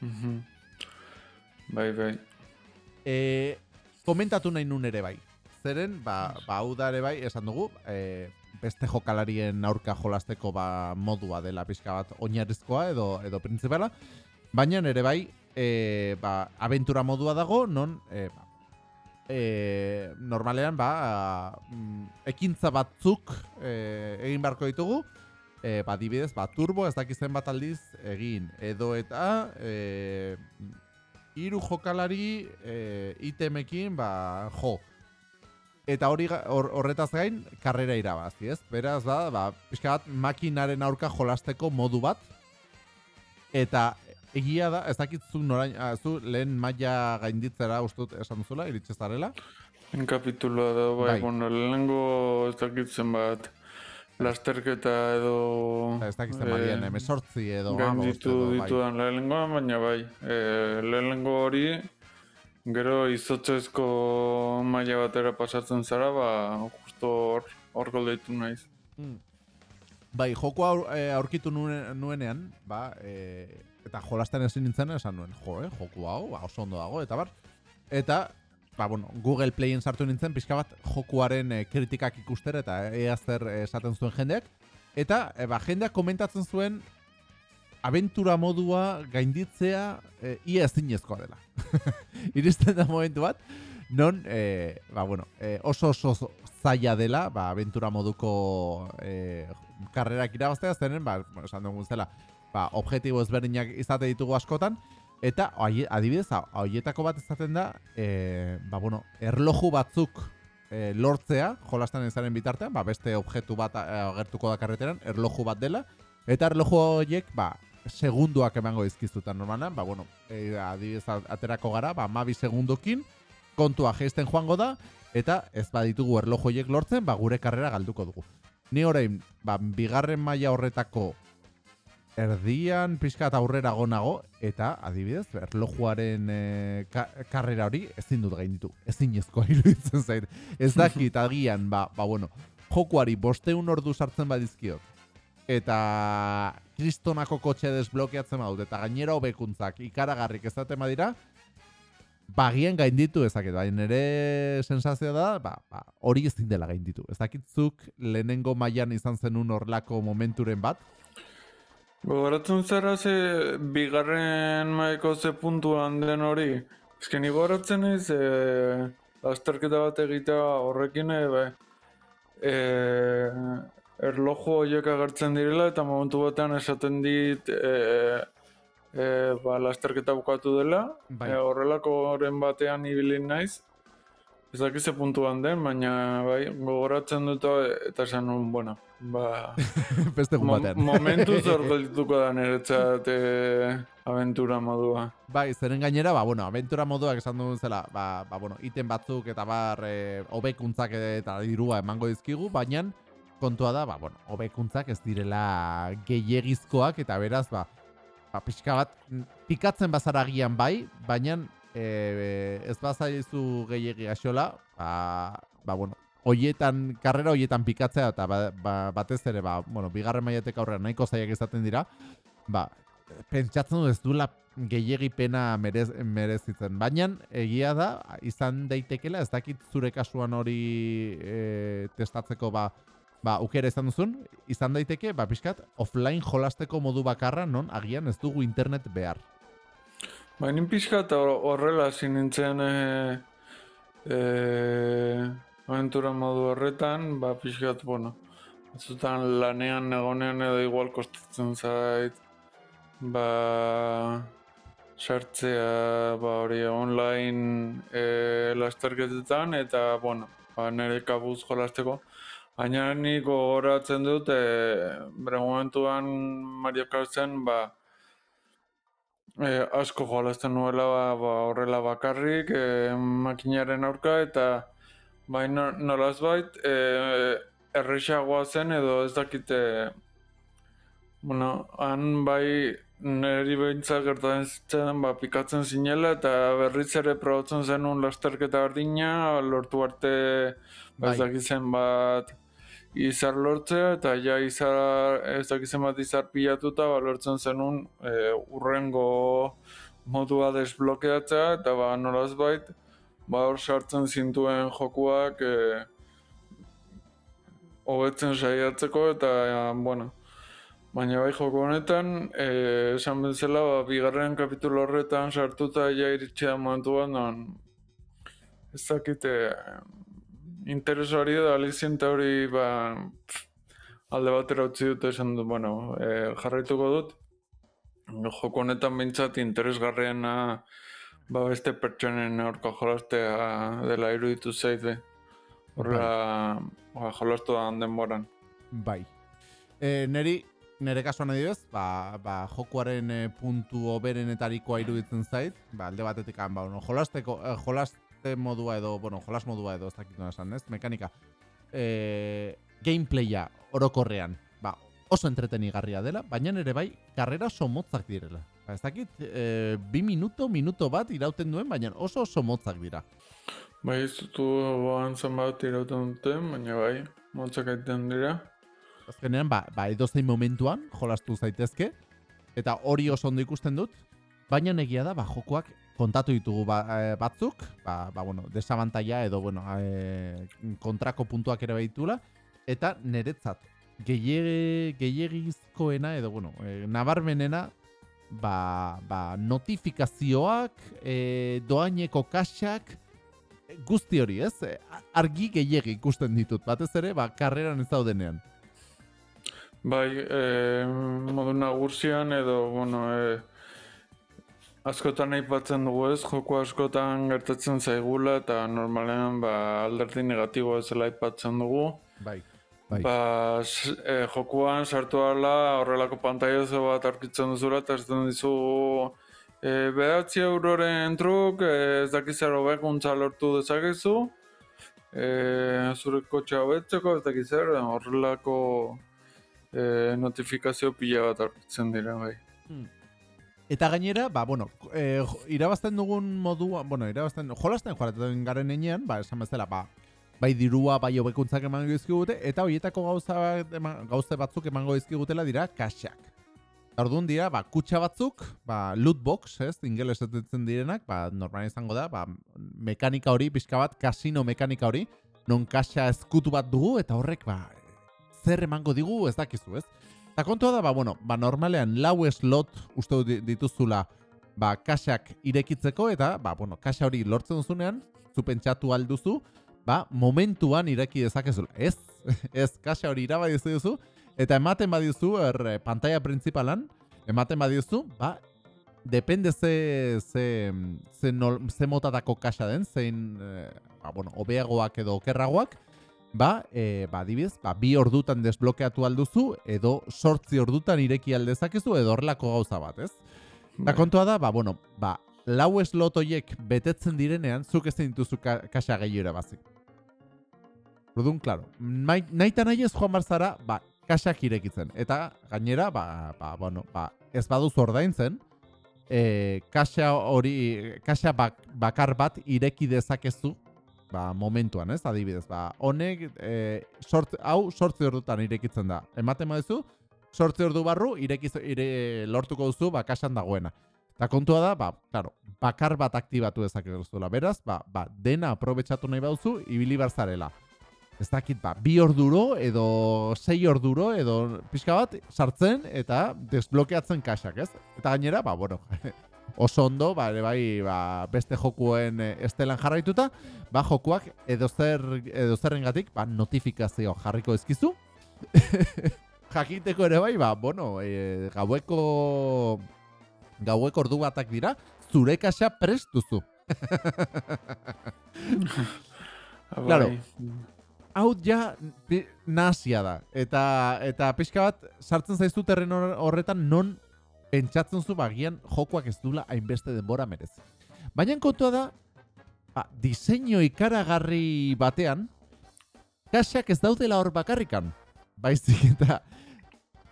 Mhm. Bai, bai. E, komentatu nahi nun ere bai. zeren, ba, ba hau da ere bai, esan dugu, e, beste jokalarien aurka jolasteko ba, modua dela pixka bat oinarrizkoa edo edo printzipala, baina ere bai, e, ba, aventura modua dago, non, e, ba, e, normalean, ba, mm, ekintza batzuk e, egin beharko ditugu, e, ba, dibidez, ba, turbo ez dakizen bat aldiz egin, edo eta e, hiru jokalari e, itemekin ba, jo. Eta hori hor- horretaz gain, karrera irabazi, ez? Beraz, da, ba, pixka bat makinaren aurka jolasteko modu bat. Eta egia da, ez dakit zu norain, ah, zu lehen maila gainditzera ustut esan duzula, iritsi zarela. En kapituloa da, bai, Bai. bueno, lehenengo ez dakitzen bat, lasterketa edo... Eta ez dakit zen eh, badien, emesortzi edo gainditu edo, bai. ditudan lehenengoan, baina bai, e, lehenengo hori, gero izotzezko maila batera pasatzen zara, ba, justo hor, hor goldeitu naiz. Mm. Bai, joko aur, e, aurkitu nuen, nuenean, ba, e, eta jolasten ezin nintzen esan nuen, jo, eh, joku hau, ba, oso ondo dago, eta bar. Eta, ba, bueno, Google Playen sartu nintzen, pixka bat jokuaren e, kritikak ikustera eta eh, esaten zuen jendeak. Eta, e, ba, jendeak komentatzen zuen, aventura modua gainditzea e, ia ezinezkoa dela. Iristen da momentu bat, non, e, ba, bueno, e, oso oso zaila dela, ba, aventura moduko e, karrerak irabaztea, zenen, ba, esan dugun zela, ba, objektibo ezberdinak izate ditugu askotan, eta adibidez, horietako bat izaten da, e, ba, bueno, erloju batzuk e, lortzea, jolasten ezaren bitartean, ba, beste objektu bat e, agertuko da karreteran, erloju bat dela, eta erloju horiek, ba, segunduak emango dizkizutan normalan, ba, bueno, e, adibidez aterako gara, ba, mabi segundokin, kontua geisten joango da, eta ez baditugu erloju horiek lortzen, ba, gure karrera galduko dugu. Ni orain, ba, bigarren maila horretako erdian pixka eta aurrera gonago, eta adibidez, erlojuaren e, ka karrera hori ezin dut gainditu. Ezin ezkoa iruditzen zait. Ez dakit agian, ba, ba bueno, jokuari bosteun ordu sartzen badizkiot, eta kristonako kotxe desblokeatzen badut, eta gainera hobekuntzak ikaragarrik ezaten badira, bagian gainditu ezaket, baina nire sensazioa da, ba, ba, hori ezin dela gainditu. Ez dakitzuk lehenengo mailan izan zenun horlako momenturen bat, Gogoratzen zara ze bigarren maiko ze puntuan den hori. Eske ni gogoratzen ez e, lasterketa bat egitea horrekin e, be, e, erloju horiek agertzen direla eta momentu batean esaten dit e, e, ba, lasterketa bukatu dela. Bai. E, horrelako horren batean ibili naiz. Ez dakit ze puntuan den, baina bai, gogoratzen dut eta esan nuen, bueno, ba, beste egun Mo- batean. Momentuz hor geldituko da niretzat e, aventura modua. Bai, zeren gainera, ba, bueno, aventura moduak esan dugun zela, ba, ba, bueno, iten batzuk eta bar, e, hobekuntzak eta dirua emango dizkigu, baina kontua da, ba, bueno, hobekuntzak ez direla gehiegizkoak eta beraz, ba, ba pixka bat, mm, pikatzen bazara agian bai, baina e, ez bazaizu gehiegi axola, ba, ba, bueno, hoietan, karrera hoietan pikatzea eta ba, ba, batez ere, ba, bueno, bigarren maiatek aurrean nahiko zaiak izaten dira, ba, pentsatzen du ez duela gehiegi pena merez, merezitzen. Baina egia da, izan daitekela, ez dakit zure kasuan hori e, testatzeko ba, ba, ukera izan duzun, izan daiteke, ba, pixkat, offline jolasteko modu bakarra, non agian ez dugu internet behar. Baina pixka eta hor- horrela hasi nintzen e, e, aventura modu horretan, ba pixkat, bueno, batzutan lanean egonean edo igual kostatzen zait, ba sartzea ba hori online e, lasterketetan eta bueno, ba, nire kabuz jolasteko. Baina ni gogoratzen dut, e, bere momentuan Mario Kartzen, ba, e, asko jolasten nuela ba, ba, horrela bakarrik e, makinaren aurka eta bai no, nolaz bait e, errexagoa zen edo ez dakite bueno, han bai niri behintzat gertatzen zitzen ba, pikatzen zinela eta berriz ere probatzen zenun lasterketa berdina lortu arte ba, ez Bai. dakit zenbat izar lortzea eta ja izar, ez dakit zenbat izar pilatuta ba, lortzen zenun e, urrengo modua desblokeatzea eta ba nolaz bait ba hor sartzen zintuen jokuak e, hobetzen saiatzeko eta, bueno, baina bai joko honetan, e, esan bezala, ba, bigarren kapitulo horretan sartuta ja iritsia momentuan, non, ez dakite, interes hori edo aliziente hori, ba, alde batera utzi dute esan du, bueno, e, jarraituko dut, joko honetan bintzat interesgarriena ba beste pertsonen aurko jolastea dela iruditu zait be. Horrela, ba, jolastu da denboran. Bai. E, neri, nere kasuan adibidez, ba, ba, jokuaren e, puntu oberenetarikoa iruditzen zait, ba, alde batetik, ba, bueno, jolasteko, eh, jolaste modua edo, bueno, jolas modua edo, ez dakit nola esan, ez? Mekanika. E, gameplaya orokorrean, ba, oso entretenigarria dela, baina ere bai, karrera oso motzak direla. Ba, ez dakit, e, bi minuto, minuto bat irauten duen, baina oso oso motzak dira. Bai, ez dutu boan zenbat irauten duten, baina bai, motzak aiten dira. Azkenean, ba, ba edozein momentuan jolastu zaitezke, eta hori oso ondo ikusten dut, baina negia da, ba, jokoak kontatu ditugu ba, e, batzuk, ba, ba, bueno, desabantaia edo, bueno, e, kontrako puntuak ere baitula, eta niretzat, gehiagizkoena edo, bueno, e, nabarmenena, ba, ba, notifikazioak, e, doaineko kaxak, guzti hori, ez? E, Argi gehiegi ikusten ditut, batez ere, ba, karreran ez daudenean. Bai, e, modu nagursian edo, bueno, e, askotan aipatzen dugu ez, joko askotan gertatzen zaigula eta normalean ba, alderdi negatiboa ezela aipatzen dugu. Bai. Bai. Ba, e, jokuan sartu ala horrelako pantaiazo bat aurkitzen duzula eta ez dizu e, behatzi euroren truk, e, ez dakiz zer hobekuntza lortu dezakezu, e, zure kotxea hobetzeko, ez dakiz zer, horrelako e, notifikazio pila bat aurkitzen dira, bai. Eta gainera, ba, bueno, e, irabazten dugun modua, bueno, irabazten, jolasten joaten garen enean, ba, esan bezala, ba, bai dirua, bai hobekuntzak emango dizkigute, eta horietako gauza, bat eman- gauze batzuk emango dizkigutela dira kaxak. Orduan dira, ba, kutsa batzuk, ba, loot box, ez, ingeles etetzen direnak, ba, normal izango da, ba, mekanika hori, pixka bat, kasino mekanika hori, non kaxa ezkutu bat dugu, eta horrek, ba, zer emango digu, ez dakizu, ez? Eta kontua da, ba, bueno, ba, normalean lau slot uste dituzula ba, kaxak irekitzeko eta, ba, bueno, kaxa hori lortzen duzunean, zu pentsatu alduzu, ba, momentuan ireki dezakezula. Ez, ez, kaxa hori irabai duzu, eta ematen badizu, er, eh, pantalla principalan, ematen badizu, ba, depende ze, ze, ze, nol, ze motatako kaxa den, zein, eh, ba, bueno, obeagoak edo okerragoak, ba, e, ba, adibidez, ba, bi ordutan desblokeatu alduzu, edo sortzi ordutan ireki aldezakezu, edo horrelako gauza bat, ez? Eta Bai. kontua da, ba, bueno, ba, lau slot horiek betetzen direnean, zuk ezin dituzu ka kaxa gehiago irabazi. Orduan, klaro, nahi, eta nahi ez joan barzara, ba, kaxak irekitzen. Eta gainera, ba, ba, bueno, ba, ez baduz ordaintzen, e, kaxa hori, kaxa bak, bakar bat ireki dezakezu, ba, momentuan, ez, adibidez, ba, honek, e, sort, hau sortzi ordutan irekitzen da. Ematen baduzu, sortzi ordu barru, irekiz, ire, lortuko duzu, ba, kaxan dagoena. Eta kontua da, ba, claro, bakar bat aktibatu dezakezula. Beraz, ba, ba, dena aprobetsatu nahi baduzu, ibili barzarela. Ez dakit, ba, bi orduro edo sei orduro edo pixka bat sartzen eta desblokeatzen kaxak, ez? Eta gainera, ba, bueno, oso ondo, ba, ere bai, ba, beste jokuen eh, estelan jarraituta, ba, jokuak edo zer, edo zerrengatik, ba, notifikazio jarriko ezkizu. Jakiteko ere bai, ba, bueno, e, gaueko gaueko ordu batak dira, zure kaxa prest duzu. Ah, Claro. bai. hau ja nahasia da. Eta, eta pixka bat sartzen zaizu terren hor- horretan non pentsatzen zu bagian jokoak ez dula hainbeste denbora merez. Baina kontua da, ba, diseinu ikaragarri batean, kaxak ez daudela hor bakarrikan. Baizik eta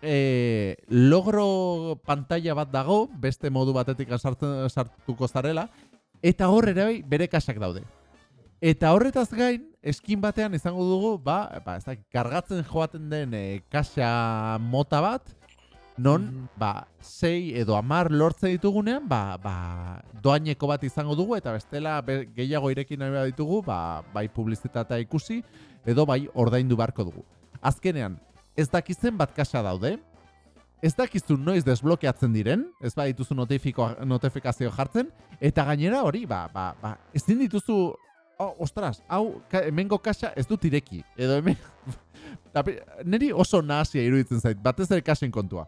e, logro pantalla bat dago, beste modu batetik sartzen, sartuko zarela, eta hor ere bai bere kaxak daude. Eta horretaz gain, eskin batean izango dugu, ba, ba ez dakit, kargatzen joaten den e, kaxa mota bat, non, Mhm. ba, sei edo amar lortze ditugunean, ba, ba, doaineko bat izango dugu, eta bestela be, gehiago irekin nahi behar ditugu, ba, bai publizitatea ikusi, edo bai ordaindu beharko dugu. Azkenean, ez dakizen bat kasa daude, ez dakizu noiz desblokeatzen diren, ez ba dituzu notifikazio jartzen, eta gainera hori, ba, ba, ba, ezin dituzu, oh, ostras, hau, ka, hemengo kasa ez dut ireki, edo hemen, niri oso nahasia iruditzen zait, batez ere kasen kontua.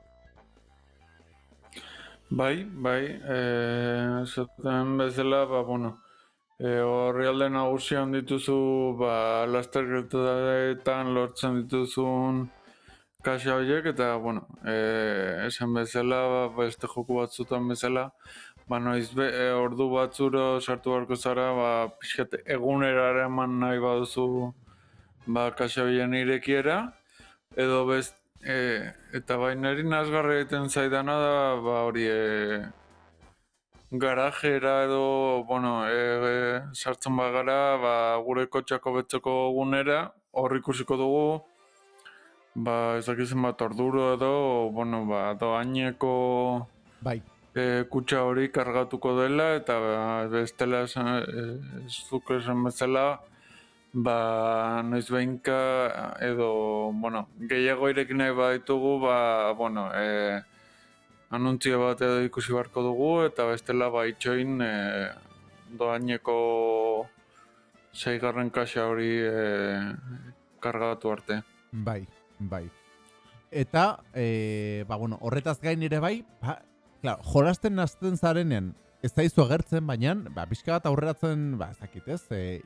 Bai, bai, eh, esaten bezala, ba, bueno, eh, horri alde nagusian dituzu, ba, lasterketetan lortzen dituzun kaxa horiek, eta, bueno, eh, esan bezala, ba, beste joku batzutan bezala, ba, noiz be, e, ordu batzuro sartu beharko zara, ba, pixkat egunera eman nahi baduzu, ba, kaxa horien irekiera, edo best, e, eta bainari nazgarri egiten zaidana da, ba, hori, e, garajera edo, bueno, e, e, sartzen bagara, ba, gure kotxako betzeko gunera, hor ikusiko dugu, ba, ez dakizen bat orduro edo, bueno, ba, doaineko Bai, e, kutsa hori kargatuko dela, eta ba, bestela esan, e, ez zuk esan bezala, ba, noiz behinka edo, bueno, gehiago irekin nahi baditugu, ba, bueno, e, anuntzio bat edo ikusi beharko dugu, eta bestela ba, itxoin e, doaineko seigarren kaxa hori e, kargatu arte. bai, bai. Eta, e, ba, bueno, horretaz gain ere bai, ba, claro, jolasten nazten zarenean, ez daizu agertzen, baina, ba, pixka bat aurreratzen, ba, ez dakit ez, e,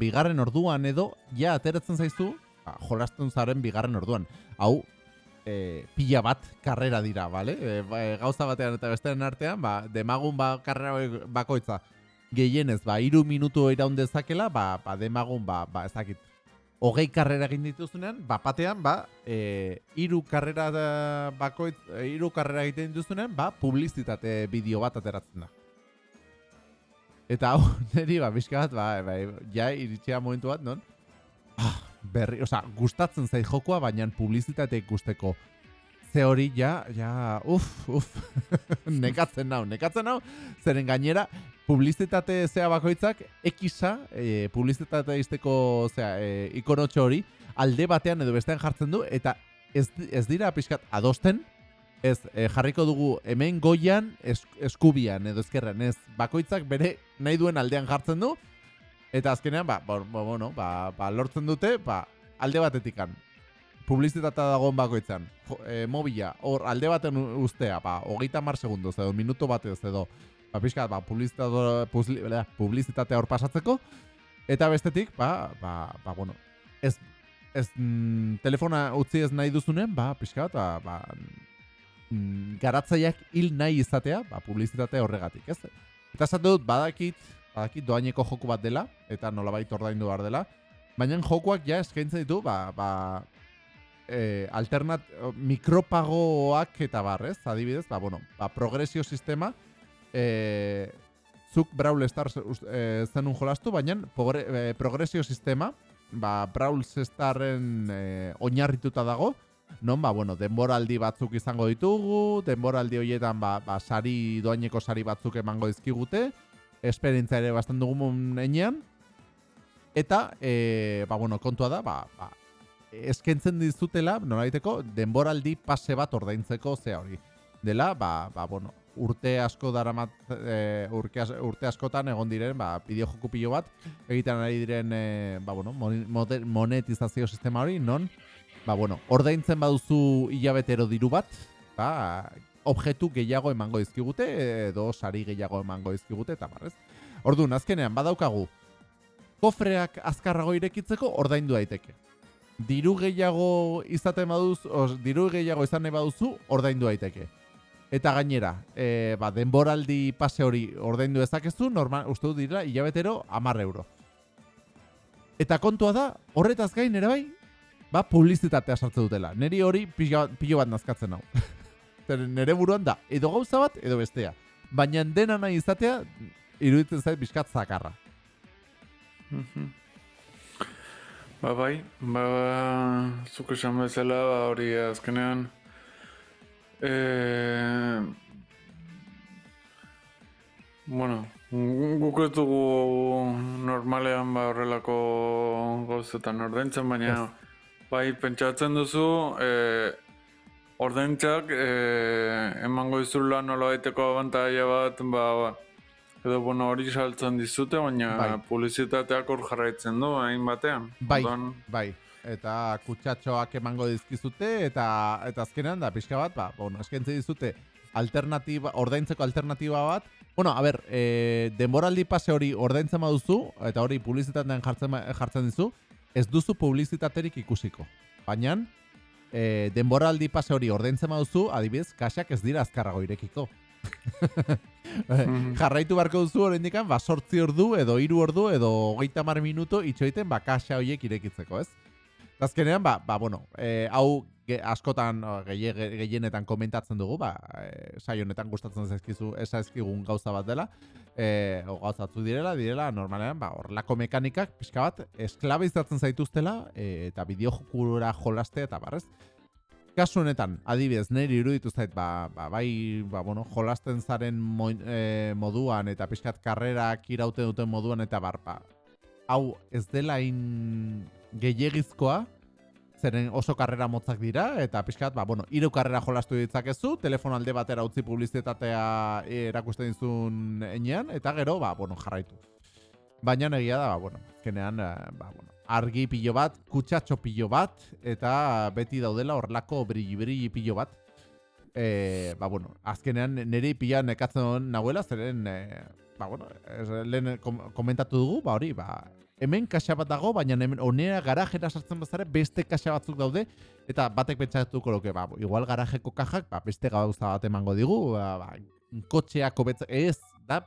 bigarren orduan edo, ja, ateratzen zaizu, ba, jolasten zaren bigarren orduan. Hau, e, pila bat karrera dira, bale? E, ba, e, gauza batean eta bestearen artean, ba, demagun ba, karrera bakoitza gehienez, ba, iru minutu iraun dezakela, ba, ba, demagun, ba, ba, ez dakit, hogei karrera egin dituzunean, ba, batean, ba, e, iru karrera da, bakoitz, e, iru karrera egiten dituzunean, ba, publizitate bideo bat ateratzen da. Eta hau, niri, ba, pixka bat, ba, ba, ja, iritsia momentu bat, non? Ah, berri, osea, gustatzen zait jokoa, baina publizitate ikusteko. Ze hori, ja, ja, uf, uf, nekatzen nau, nekatzen nau, zeren gainera, publizitate zea bakoitzak, ekisa, e, publizitate izteko, zea, e, ikonotxo hori, alde batean edo bestean jartzen du, eta ez, ez dira pixkat adosten, ez, e, jarriko dugu hemen goian, es, eskubian edo ezkerran, ez, bakoitzak bere nahi duen aldean jartzen du, eta azkenean, ba, ba, bueno, ba, ba, lortzen dute, ba, alde batetikan, publizitatea dagoen bakoitzan, e, mobila, hor alde baten ustea, ba, hogeita mar segundoz edo minuto batez edo, ba, pixka, ba, publizitatea, publizitatea hor pasatzeko, eta bestetik, ba, ba, ba bueno, ez, ez mm, telefona utzi ez nahi duzunen, ba, pixka bat, ba, ba, mm, garatzaileak hil nahi izatea, ba, publizitate horregatik, ez? Eta esate dut, badakit, badakit doaineko joku bat dela, eta nolabait ordaindu behar dela, baina jokuak ja eskaintzen ditu, ba, ba, e, alternat, mikropagoak eta barrez, adibidez, ba, bueno, ba, progresio sistema, e, zuk Brawl Stars e, zenun jolastu, baina pogre- e, progresio sistema, ba, Brawl Starren e, oinarrituta dago, non, ba, bueno, denboraldi batzuk izango ditugu, denboraldi horietan, ba, ba, sari, doaineko sari batzuk emango dizkigute, esperientzia ere bastan dugun enean, eta, e, ba, bueno, kontua da, ba, ba, eskentzen dizutela, nolaiteko, denboraldi pase bat ordaintzeko zea hori. Dela, ba, ba, bueno, urte asko daramat, e, urte, as- urte askotan egon diren, ba, bideo joku pilo bat, egiten ari diren, e, ba, bueno, monetizazio sistema hori, non, ba, bueno, ordaintzen baduzu hilabetero diru bat, ba, objektu gehiago emango dizkigute, edo sari gehiago emango dizkigute, eta barrez. Orduan, azkenean, badaukagu, kofreak azkarrago irekitzeko ordaindu daiteke. Diru gehiago izaten baduz, os, diru gehiago izan nahi baduzu, ordaindu daiteke. Eta gainera, e, ba, denboraldi pase hori ordaindu dezakezu, normal, uste dut dira, hilabetero 10 euro. Eta kontua da, horretaz gain ere bai, ba, publizitatea sartzen dutela. Neri hori pilo, pilo bat nazkatzen hau. Nere buruan da, edo gauza bat, edo bestea. Baina dena nahi izatea, iruditzen zait bizkat zakarra. Mhm. Ba bai, ba, zuk esan bezala, ba, hori azkenean Eh, bueno, guk ez dugu normalean ba horrelako gauzetan ordaintzen, baina bai pentsatzen duzu eh, ordaintzak eh, emango dizula nola baiteko abantaia bat, ba, edo bueno, hori saltzen dizute, baina Bai. publizitateak hor jarraitzen du, hain batean. Bai, Orduan, bai. Eta kutsatxoak emango dizkizute eta eta azkenean da pixka bat, ba, bueno, eskaintze dizute alternatiba, ordaintzeko alternatiba bat. Bueno, a ber, e, denboraldi pase hori ordaintzen baduzu eta hori publizitatean jartzen ba- jartzen dizu, ez duzu publizitaterik ikusiko. Baina e, denboraldi pase hori ordaintzen baduzu, adibidez, kaxak ez dira azkarrago irekiko. Mhm. Jarraitu beharko duzu oraindik ba 8 ordu edo 3 ordu edo 30 minuto itxoiten ba kaxa hoiek irekitzeko, ez? Azkenean, ba, ba bueno, e, hau ge, askotan gehi- ge- gehienetan komentatzen dugu, ba, e, saio honetan gustatzen zaizkizu esaizkigun gauza bat dela, e, o gauza batzuk direla, direla, normalean, ba, horrelako mekanikak pixka bat esklabizatzen zaituztela e, eta bideojokura jolaste eta barrez. Kasu honetan, adibidez, niri iruditu zait, ba, ba, bai, ba, bueno, jolasten zaren mo, e, moduan eta pixkat karrerak irauten duten moduan eta bar, ba, hau ez dela in gehiagizkoa, zeren oso karrera motzak dira, eta pixkat, ba, bueno, hiru karrera jolastu ditzakezu, telefono alde batera utzi publizitatea erakusten dizun enean, eta gero, ba, bueno, jarraitu. Baina egia da, ba, bueno, azkenean, eh, ba, bueno, argi pilo bat, kutsatxo pilo bat, eta beti daudela horrelako brilli-brilli pilo bat. E, ba, bueno, azkenean niri pila nekatzen nahuela, zeren, e, ba, bueno, lehen kom komentatu dugu, ba, hori, ba, hemen kaxa bat dago, baina hemen onera garajera sartzen bazare beste kaxa batzuk daude, eta batek pentsatuko loke, ba, igual garajeko kajak, ba, beste gauza bat emango digu, ba, ba, kotxeak hobetza, ez, da,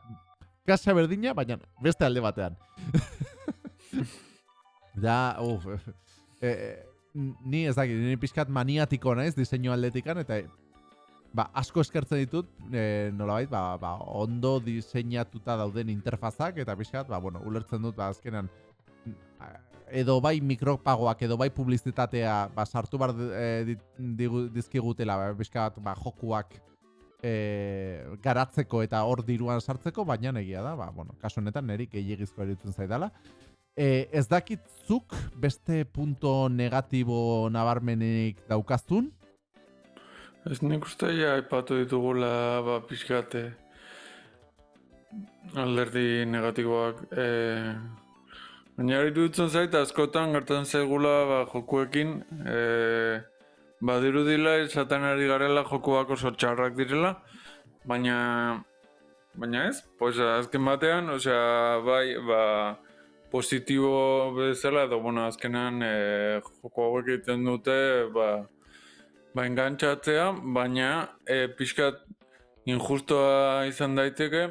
kaxa berdina, baina beste alde batean. da, uf, e, ni ez dakit, ni pixkat maniatiko naiz diseinu aldetikan, eta ba, asko eskertzen ditut, e, nolabait, ba, ba, ondo diseinatuta dauden interfazak, eta pixkat, ba, bueno, ulertzen dut, ba, azkenan, edo bai mikropagoak, edo bai publizitatea, ba, sartu bar e, digu- dizkigutela, ba, pixkat, ba, jokuak e, garatzeko eta hor diruan sartzeko, baina egia da, ba, bueno, kasu honetan niri gehiagizko eritzen zaidala. E, ez dakitzuk beste punto negatibo nabarmenik daukaztun, Ez nik uste ja aipatu ditugula ba, pixkate alderdi negatiboak. E, baina hori dutzen zait, askotan gertatzen zaigula ba, jokuekin e, badirudila esaten ari garela jokuak oso txarrak direla, baina baina ez, pues azken batean, osea, bai, ba, positibo bezala, edo, bueno, azkenan e, joko hauek egiten dute, ba, ba engantzatzea, baina e, pixkat injustoa izan daiteke,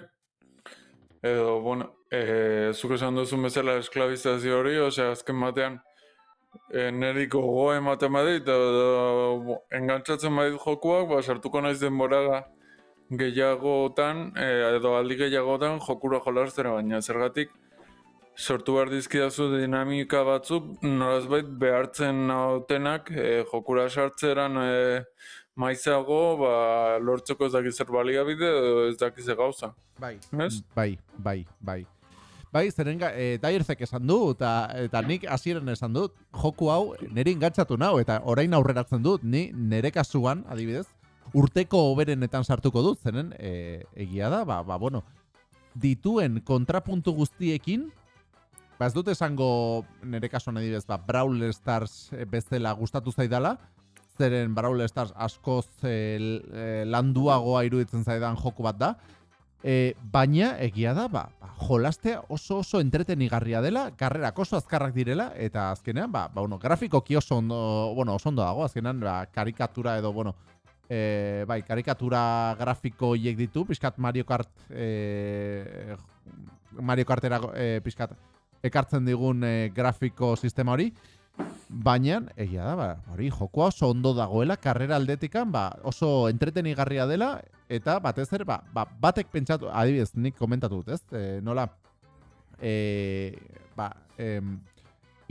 edo, bueno, e, zuk esan duzun bezala esklabizazio hori, osea, azken batean, e, niri gogo ematen badit, edo engantzatzen badit jokuak, ba, sartuko naiz denbora gehiagotan, e, edo aldi gehiagotan jokura jolastera, baina zergatik, sortu behar dizkidazu dinamika batzuk, norazbait behartzen nautenak e, jokura sartzeran e, maizago, ba, lortzeko ez dakiz baliabide edo ez dakiz gauza. Bai. Ez? Bai, bai, bai. Bai, zeren e, Daierzek esan du, eta, eta nik hasieran esan dut, joku hau niri engantzatu nau, eta orain aurreratzen dut, ni nire kasuan, adibidez, urteko oberenetan sartuko dut, zeren e, egia da, ba, ba, bueno, dituen kontrapuntu guztiekin, ba ez dut esango nire kasuan adibidez, ba, Brawl Stars eh, bezala gustatu zaidala, zeren Brawl Stars askoz e, landuagoa iruditzen zaidan joku bat da, E, baina egia da, ba, ba, jolastea oso oso entretenigarria dela, karrerak oso azkarrak direla, eta azkenean, ba, ba bueno, grafikoki oso ondo, bueno, oso ondo dago, azkenean, ba, karikatura edo, bueno, e, bai, karikatura grafiko hiek ditu, pixkat Mario Kart, e, Mario Kartera e, pixkat ekartzen digun e, grafiko sistema hori, Baina, egia da, ba, hori, jokoa oso ondo dagoela, karrera aldetikan, ba, oso entretenigarria dela, eta batez ere, ba, ba, batek pentsatu, adibidez, nik komentatu dut, ez? E, nola, e, ba, em,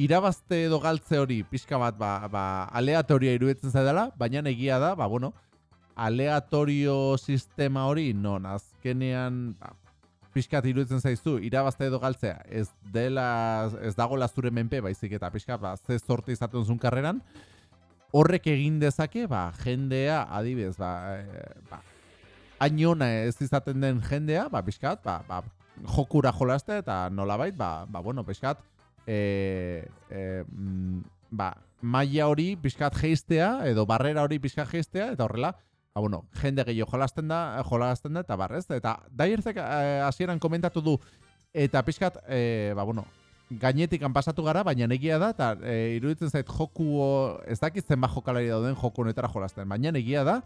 irabazte edo galtze hori pixka bat, ba, ba, aleatoria iruditzen zaidala, baina egia da, ba, bueno, aleatorio sistema hori, non, azkenean, ba, pixkat iruditzen zaizu, irabazte edo galtzea, ez dela, ez dago zure menpe, baizik eta pixkat, ba, ze sorte izaten zuen karreran, horrek egin dezake, ba, jendea, adibez, ba, e, ba, ainona ez izaten den jendea, ba, pixkat, ba, ba, jokura jolaste eta nolabait, ba, ba, bueno, pixkat, e, e, mm, ba, maila hori pixkat geistea, edo barrera hori pixkat geistea, eta horrela, ba, bueno, jende gehiago jolasten da, jolasten da, eta barrez, eta daierzek eh, hasieran komentatu du, eta pixkat, e, ba, bueno, gainetik pasatu gara, baina negia da, eta e, iruditzen zait joku, ez dakit zen jokalari dauden joku honetara jolasten, baina negia da,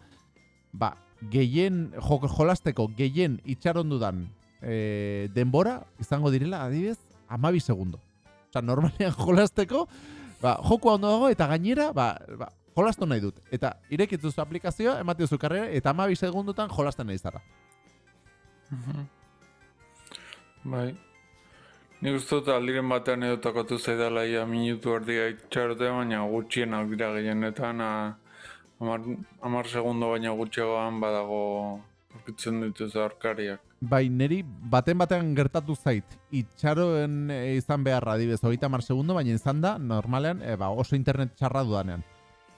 ba, gehien, jok, jolasteko gehien itxaron dudan e, denbora, izango direla, adibez, amabi segundo. Osa, normalean jolasteko, ba, joku ondo dago, eta gainera, ba, ba, jolastu nahi dut. Eta irekitzu zu aplikazioa, emate zu karrera, eta amabi segundutan jolasten nahi zara. Mhm. Bai. Ni dut aldiren batean edo takatu zaidala ia minutu erdia itxarotea, baina gutxienak dira gehienetan, amar, amar segundo baina gutxegoan badago aurkitzen dituz aurkariak. Bai, neri baten batean gertatu zait, itxaroen izan beharra adibez, hogeita mar segundo, baina izan da, normalean, e, ba, oso internet txarra dudanean.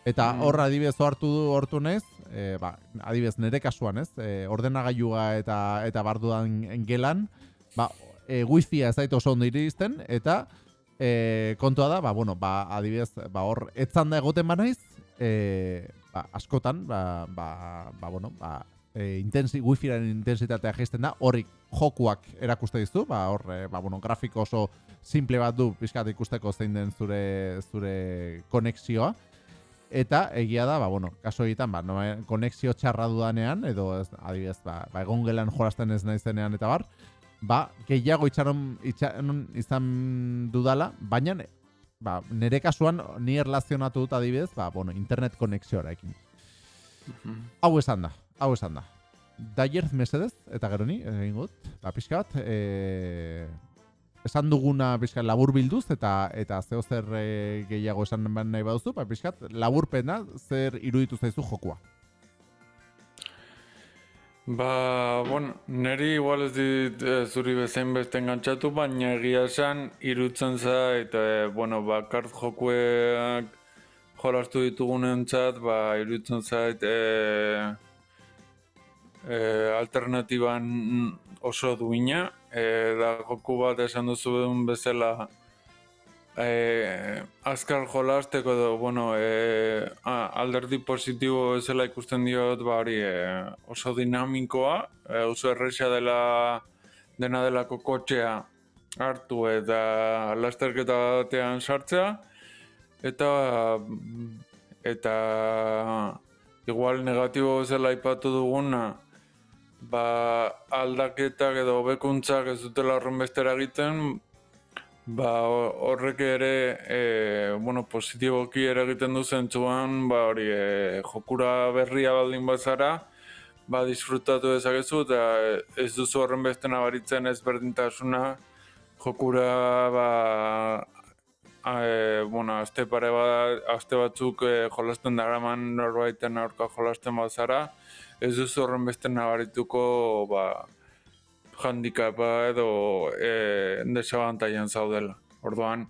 Eta mm. horra adibidez hartu du hortu nez, e, ba, adibidez nere kasuan ez, e, ordenagailua eta eta barduan gelan, ba, e, wifi ez daito oso ondo iristen, eta e, kontua da, ba, bueno, ba, adibidez, ba, hor, etzan da egoten banaiz, e, ba, askotan, ba, ba, ba, bueno, ba, e, intensi, wifiaren intensitatea jaisten da, horrik jokuak erakuste dizu, ba, hor, e, ba, bueno, grafiko oso simple bat du, pizkat ikusteko zein den zure, zure konexioa, Eta egia da, ba, bueno, kaso egiten, ba, no, konexio txarra dudanean, edo ez, adibidez, ba, ba, egon gelan jolasten ez naizenean eta bar, ba, gehiago itxaron, itxaron izan dudala, baina ba, nire kasuan ni erlazionatu dut adibidez, ba, bueno, internet konexioa ekin. Hau esan da, hau esan da. Daierz mesedez, eta gero ni, egin gut, ba, pixkat, e, esan duguna pixkat labur bilduz eta eta zeo zer e, gehiago esan nahi baduzu, ba, pixkat laburpena zer iruditu zaizu jokua. Ba, bueno, neri igual ez dit e, zuri bezain beste engantzatu, baina egia esan irutzen zait, e, bueno, ba, kart jokueak jolastu ditugunen txat, ba, irutzen zait, e, e, alternatiban oso duina, e, da joku bat esan duzu duen bezala e, azkar jolasteko edo, bueno, e, alderdi positibo bezala ikusten diot, ba hori e, oso dinamikoa, e, oso erresa dela dena delako kotxea hartu eta lasterketa batean sartzea eta eta igual negatibo bezala ipatu duguna ba, aldaketak edo hobekuntzak ez dutela horren bestera egiten, ba, horrek ere, e, bueno, positiboki ere egiten du zentzuan, ba, hori, e, jokura berria baldin bazara, ba, disfrutatu dezakezu, eta ez duzu horren beste nabaritzen ez berdintasuna, jokura, ba, e, bueno, azte pare bat, azte batzuk e, jolasten daraman norbaiten aurka jolasten bazara, ez duzu horren beste nabarituko ba, handikapa edo e, desabantaian zaudela. Orduan,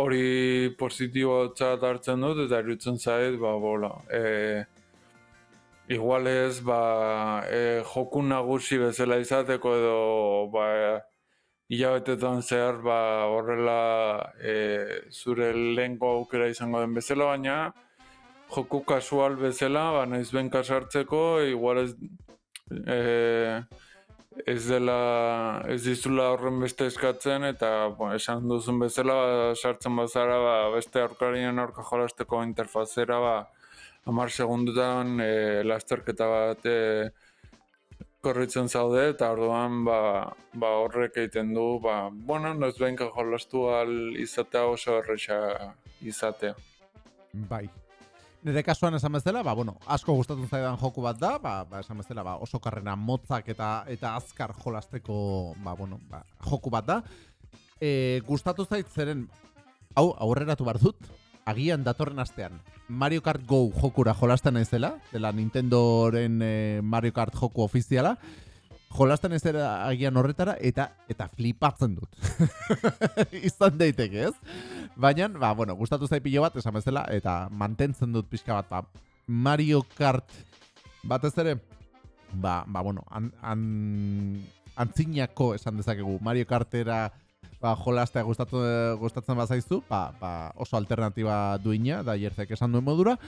hori positibo txat hartzen dut eta erutzen zait, ba, bola, e, igual ez, ba, e, joku nagusi bezala izateko edo, ba, hilabetetan zehar, ba, horrela e, zure lehenko aukera izango den bezala, baina, joku kasual bezala, ba, naiz ben kasartzeko, igual ez, e, ez dela, ez dizula horren beste eskatzen, eta bo, esan duzun bezala, ba, sartzen bazara, ba, beste aurkarien aurka jolasteko interfazera, ba, amar segundutan e, lasterketa bat e, korritzen zaude, eta orduan ba, ba horrek egiten du, ba, bueno, noiz behin jolastu al izatea oso erresa izatea. Bai, Nire kasuan esan bezala, ba, bueno, asko gustatzen zaidan joku bat da, ba, ba, esan bezala, ba, oso karrena motzak eta eta azkar jolasteko ba, bueno, ba, joku bat da. E, gustatu zait zeren, hau, aurreratu bar dut, agian datorren astean Mario Kart Go jokura jolasten naizela, dela Nintendoren eh, Mario Kart joku ofiziala, jolasten ez dela agian horretara eta eta flipatzen dut. Izan daiteke, ez? Baina, ba, bueno, gustatu zai pilo bat, esan bezala, eta mantentzen dut pixka bat, ba, Mario Kart batez ere, ba, ba bueno, an, an, antzinako esan dezakegu, Mario Kartera ba, jolastea gustatu, gustatzen bazaizu, ba, ba, oso alternatiba duina, da jertzek esan duen modura,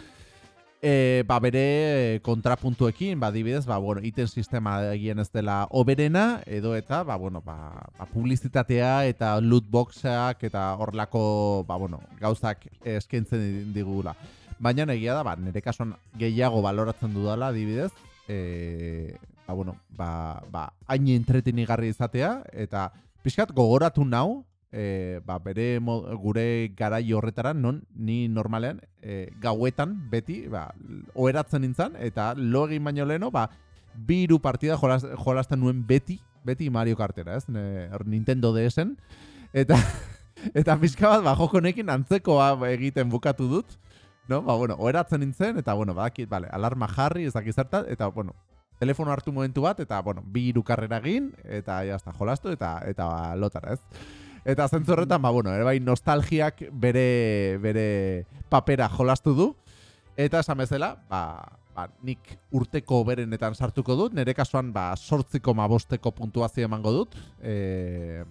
e, ba, bere kontrapuntuekin, ba, dibidez, ba, bueno, iten sistema egien ez dela oberena, edo eta, ba, bueno, ba, ba, publizitatea eta lootboxak eta horrelako, ba, bueno, gauzak eskaintzen digula. Baina egia da, ba, nire kasuan gehiago baloratzen dudala, adibidez, e, ba, bueno, ba, ba, hain entretenigarri izatea, eta pixkat gogoratu nau, e, ba, bere gure garai horretara non ni normalean e, gauetan beti ba, oheratzen nintzen eta lo egin baino leno ba, bi hiru partida jolas, jolasten nuen beti beti Mario Kartera, ez? Ne, Nintendo DSen eta eta pixka bat ba, joko nekin antzekoa egiten bukatu dut. No? Ba, bueno, oheratzen nintzen, eta, bueno, badakit, vale, alarma jarri, ez dakit zertat, eta, bueno, telefono hartu momentu bat, eta, bueno, bi hiru karrera egin, eta, jazta, jolastu, eta, eta, ba, lotara, ez? Eta zentzu horretan, ba, bueno, ere bai nostalgiak bere, bere papera jolastu du. Eta esan bezala, ba, ba, nik urteko berenetan sartuko dut. Nere kasuan, ba, sortziko mabosteko puntuazio emango dut. E,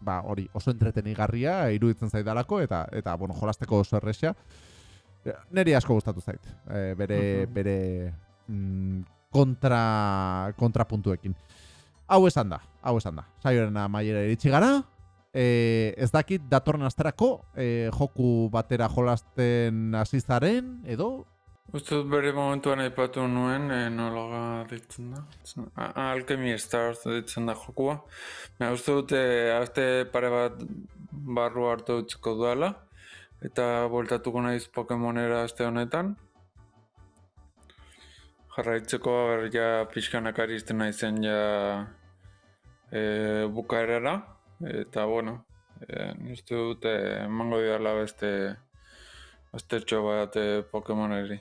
ba, hori, oso entretenigarria, iruditzen zaidalako, eta, eta bueno, jolasteko oso erresia. Neri asko gustatu zait. E, bere, bere mm, kontra, kontrapuntuekin. Hau esan da, hau esan da. Saioaren amaiera iritsi gara, E, ez dakit datorren asterako e, joku batera jolasten azizaren, edo? Uste dut bere momentuan aipatu nuen, e, nolaga ditzen da. Alchemy Stars ditzen da jokua. Uste dut, azte pare bat barru hartu utziko duela. Eta voltatuko naiz Pokemonera azte honetan. Jarraitzeko, ja pixkanak arizten naizen ja e, bukaerara. Eta, bueno, e, nizte dute emango dira beste beste bat e, Pokemoneri.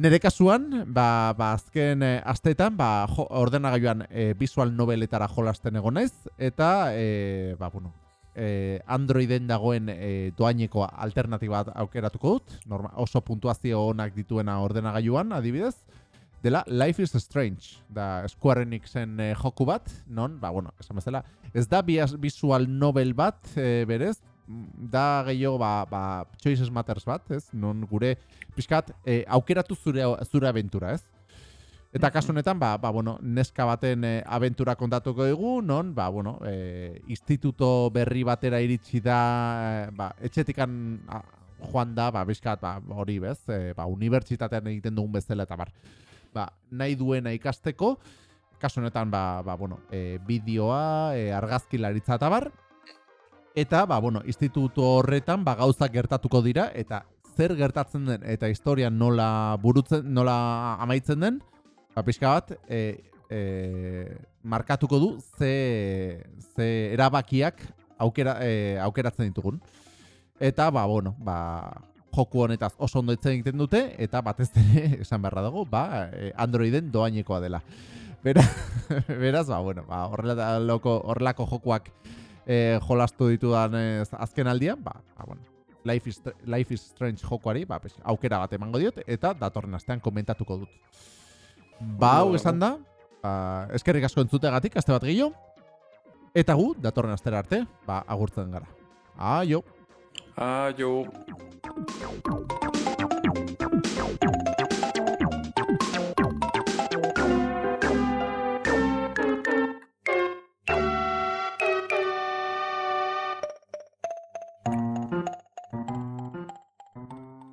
Nere kasuan, ba, ba azken e, asteetan, ba, jo, ordenagailuan e, visual noveletara jolasten egon naiz, eta, e, ba, bueno, e, Androiden dagoen e, doaineko alternatiba aukeratuko dut, norma, oso puntuazio onak dituena ordenagailuan, adibidez, dela Life is Strange, da Square Enixen e, joku bat, non, ba, bueno, esan bezala, ez da visual novel bat, e, berez, da gehiago, ba, ba, Choices Matters bat, ez, non gure, pixkat, e, aukeratu zure, zure aventura, ez? Eta kasu honetan, ba, ba, bueno, neska baten e, aventura kontatuko dugu, non, ba, bueno, e, instituto berri batera iritsi da, e, ba, etxetikan a, joan da, ba, bizkat, ba, hori bez, e, ba, unibertsitatean egiten dugun bezala, eta bar, ba, nahi duena ikasteko, kasu honetan, ba, ba, bueno, e, bideoa, e, argazkilaritza eta bar, eta, ba, bueno, institutu horretan, ba, gauzak gertatuko dira, eta zer gertatzen den, eta historia nola burutzen, nola amaitzen den, ba, pixka bat, e, e, markatuko du, ze, ze erabakiak aukera, e, aukeratzen ditugun. Eta, ba, bueno, ba, joku honetaz oso ondo egiten dute, eta batez ere, esan beharra dago, ba, e, Androiden doainekoa dela. Bera, beraz, ba, bueno, ba, horrelako, horrelako jokuak eh, jolastu ditudan ez, azken aldian, ba, ba, bueno, Life is, Life is Strange jokuari, ba, pues, aukera bat emango diot, eta datorren astean komentatuko dut. Ba, hau esan da, ba, eskerrik asko entzutegatik, aste bat gehiago, eta gu, datorren astera arte, ba, agurtzen gara. Aio! Aio! Thank you.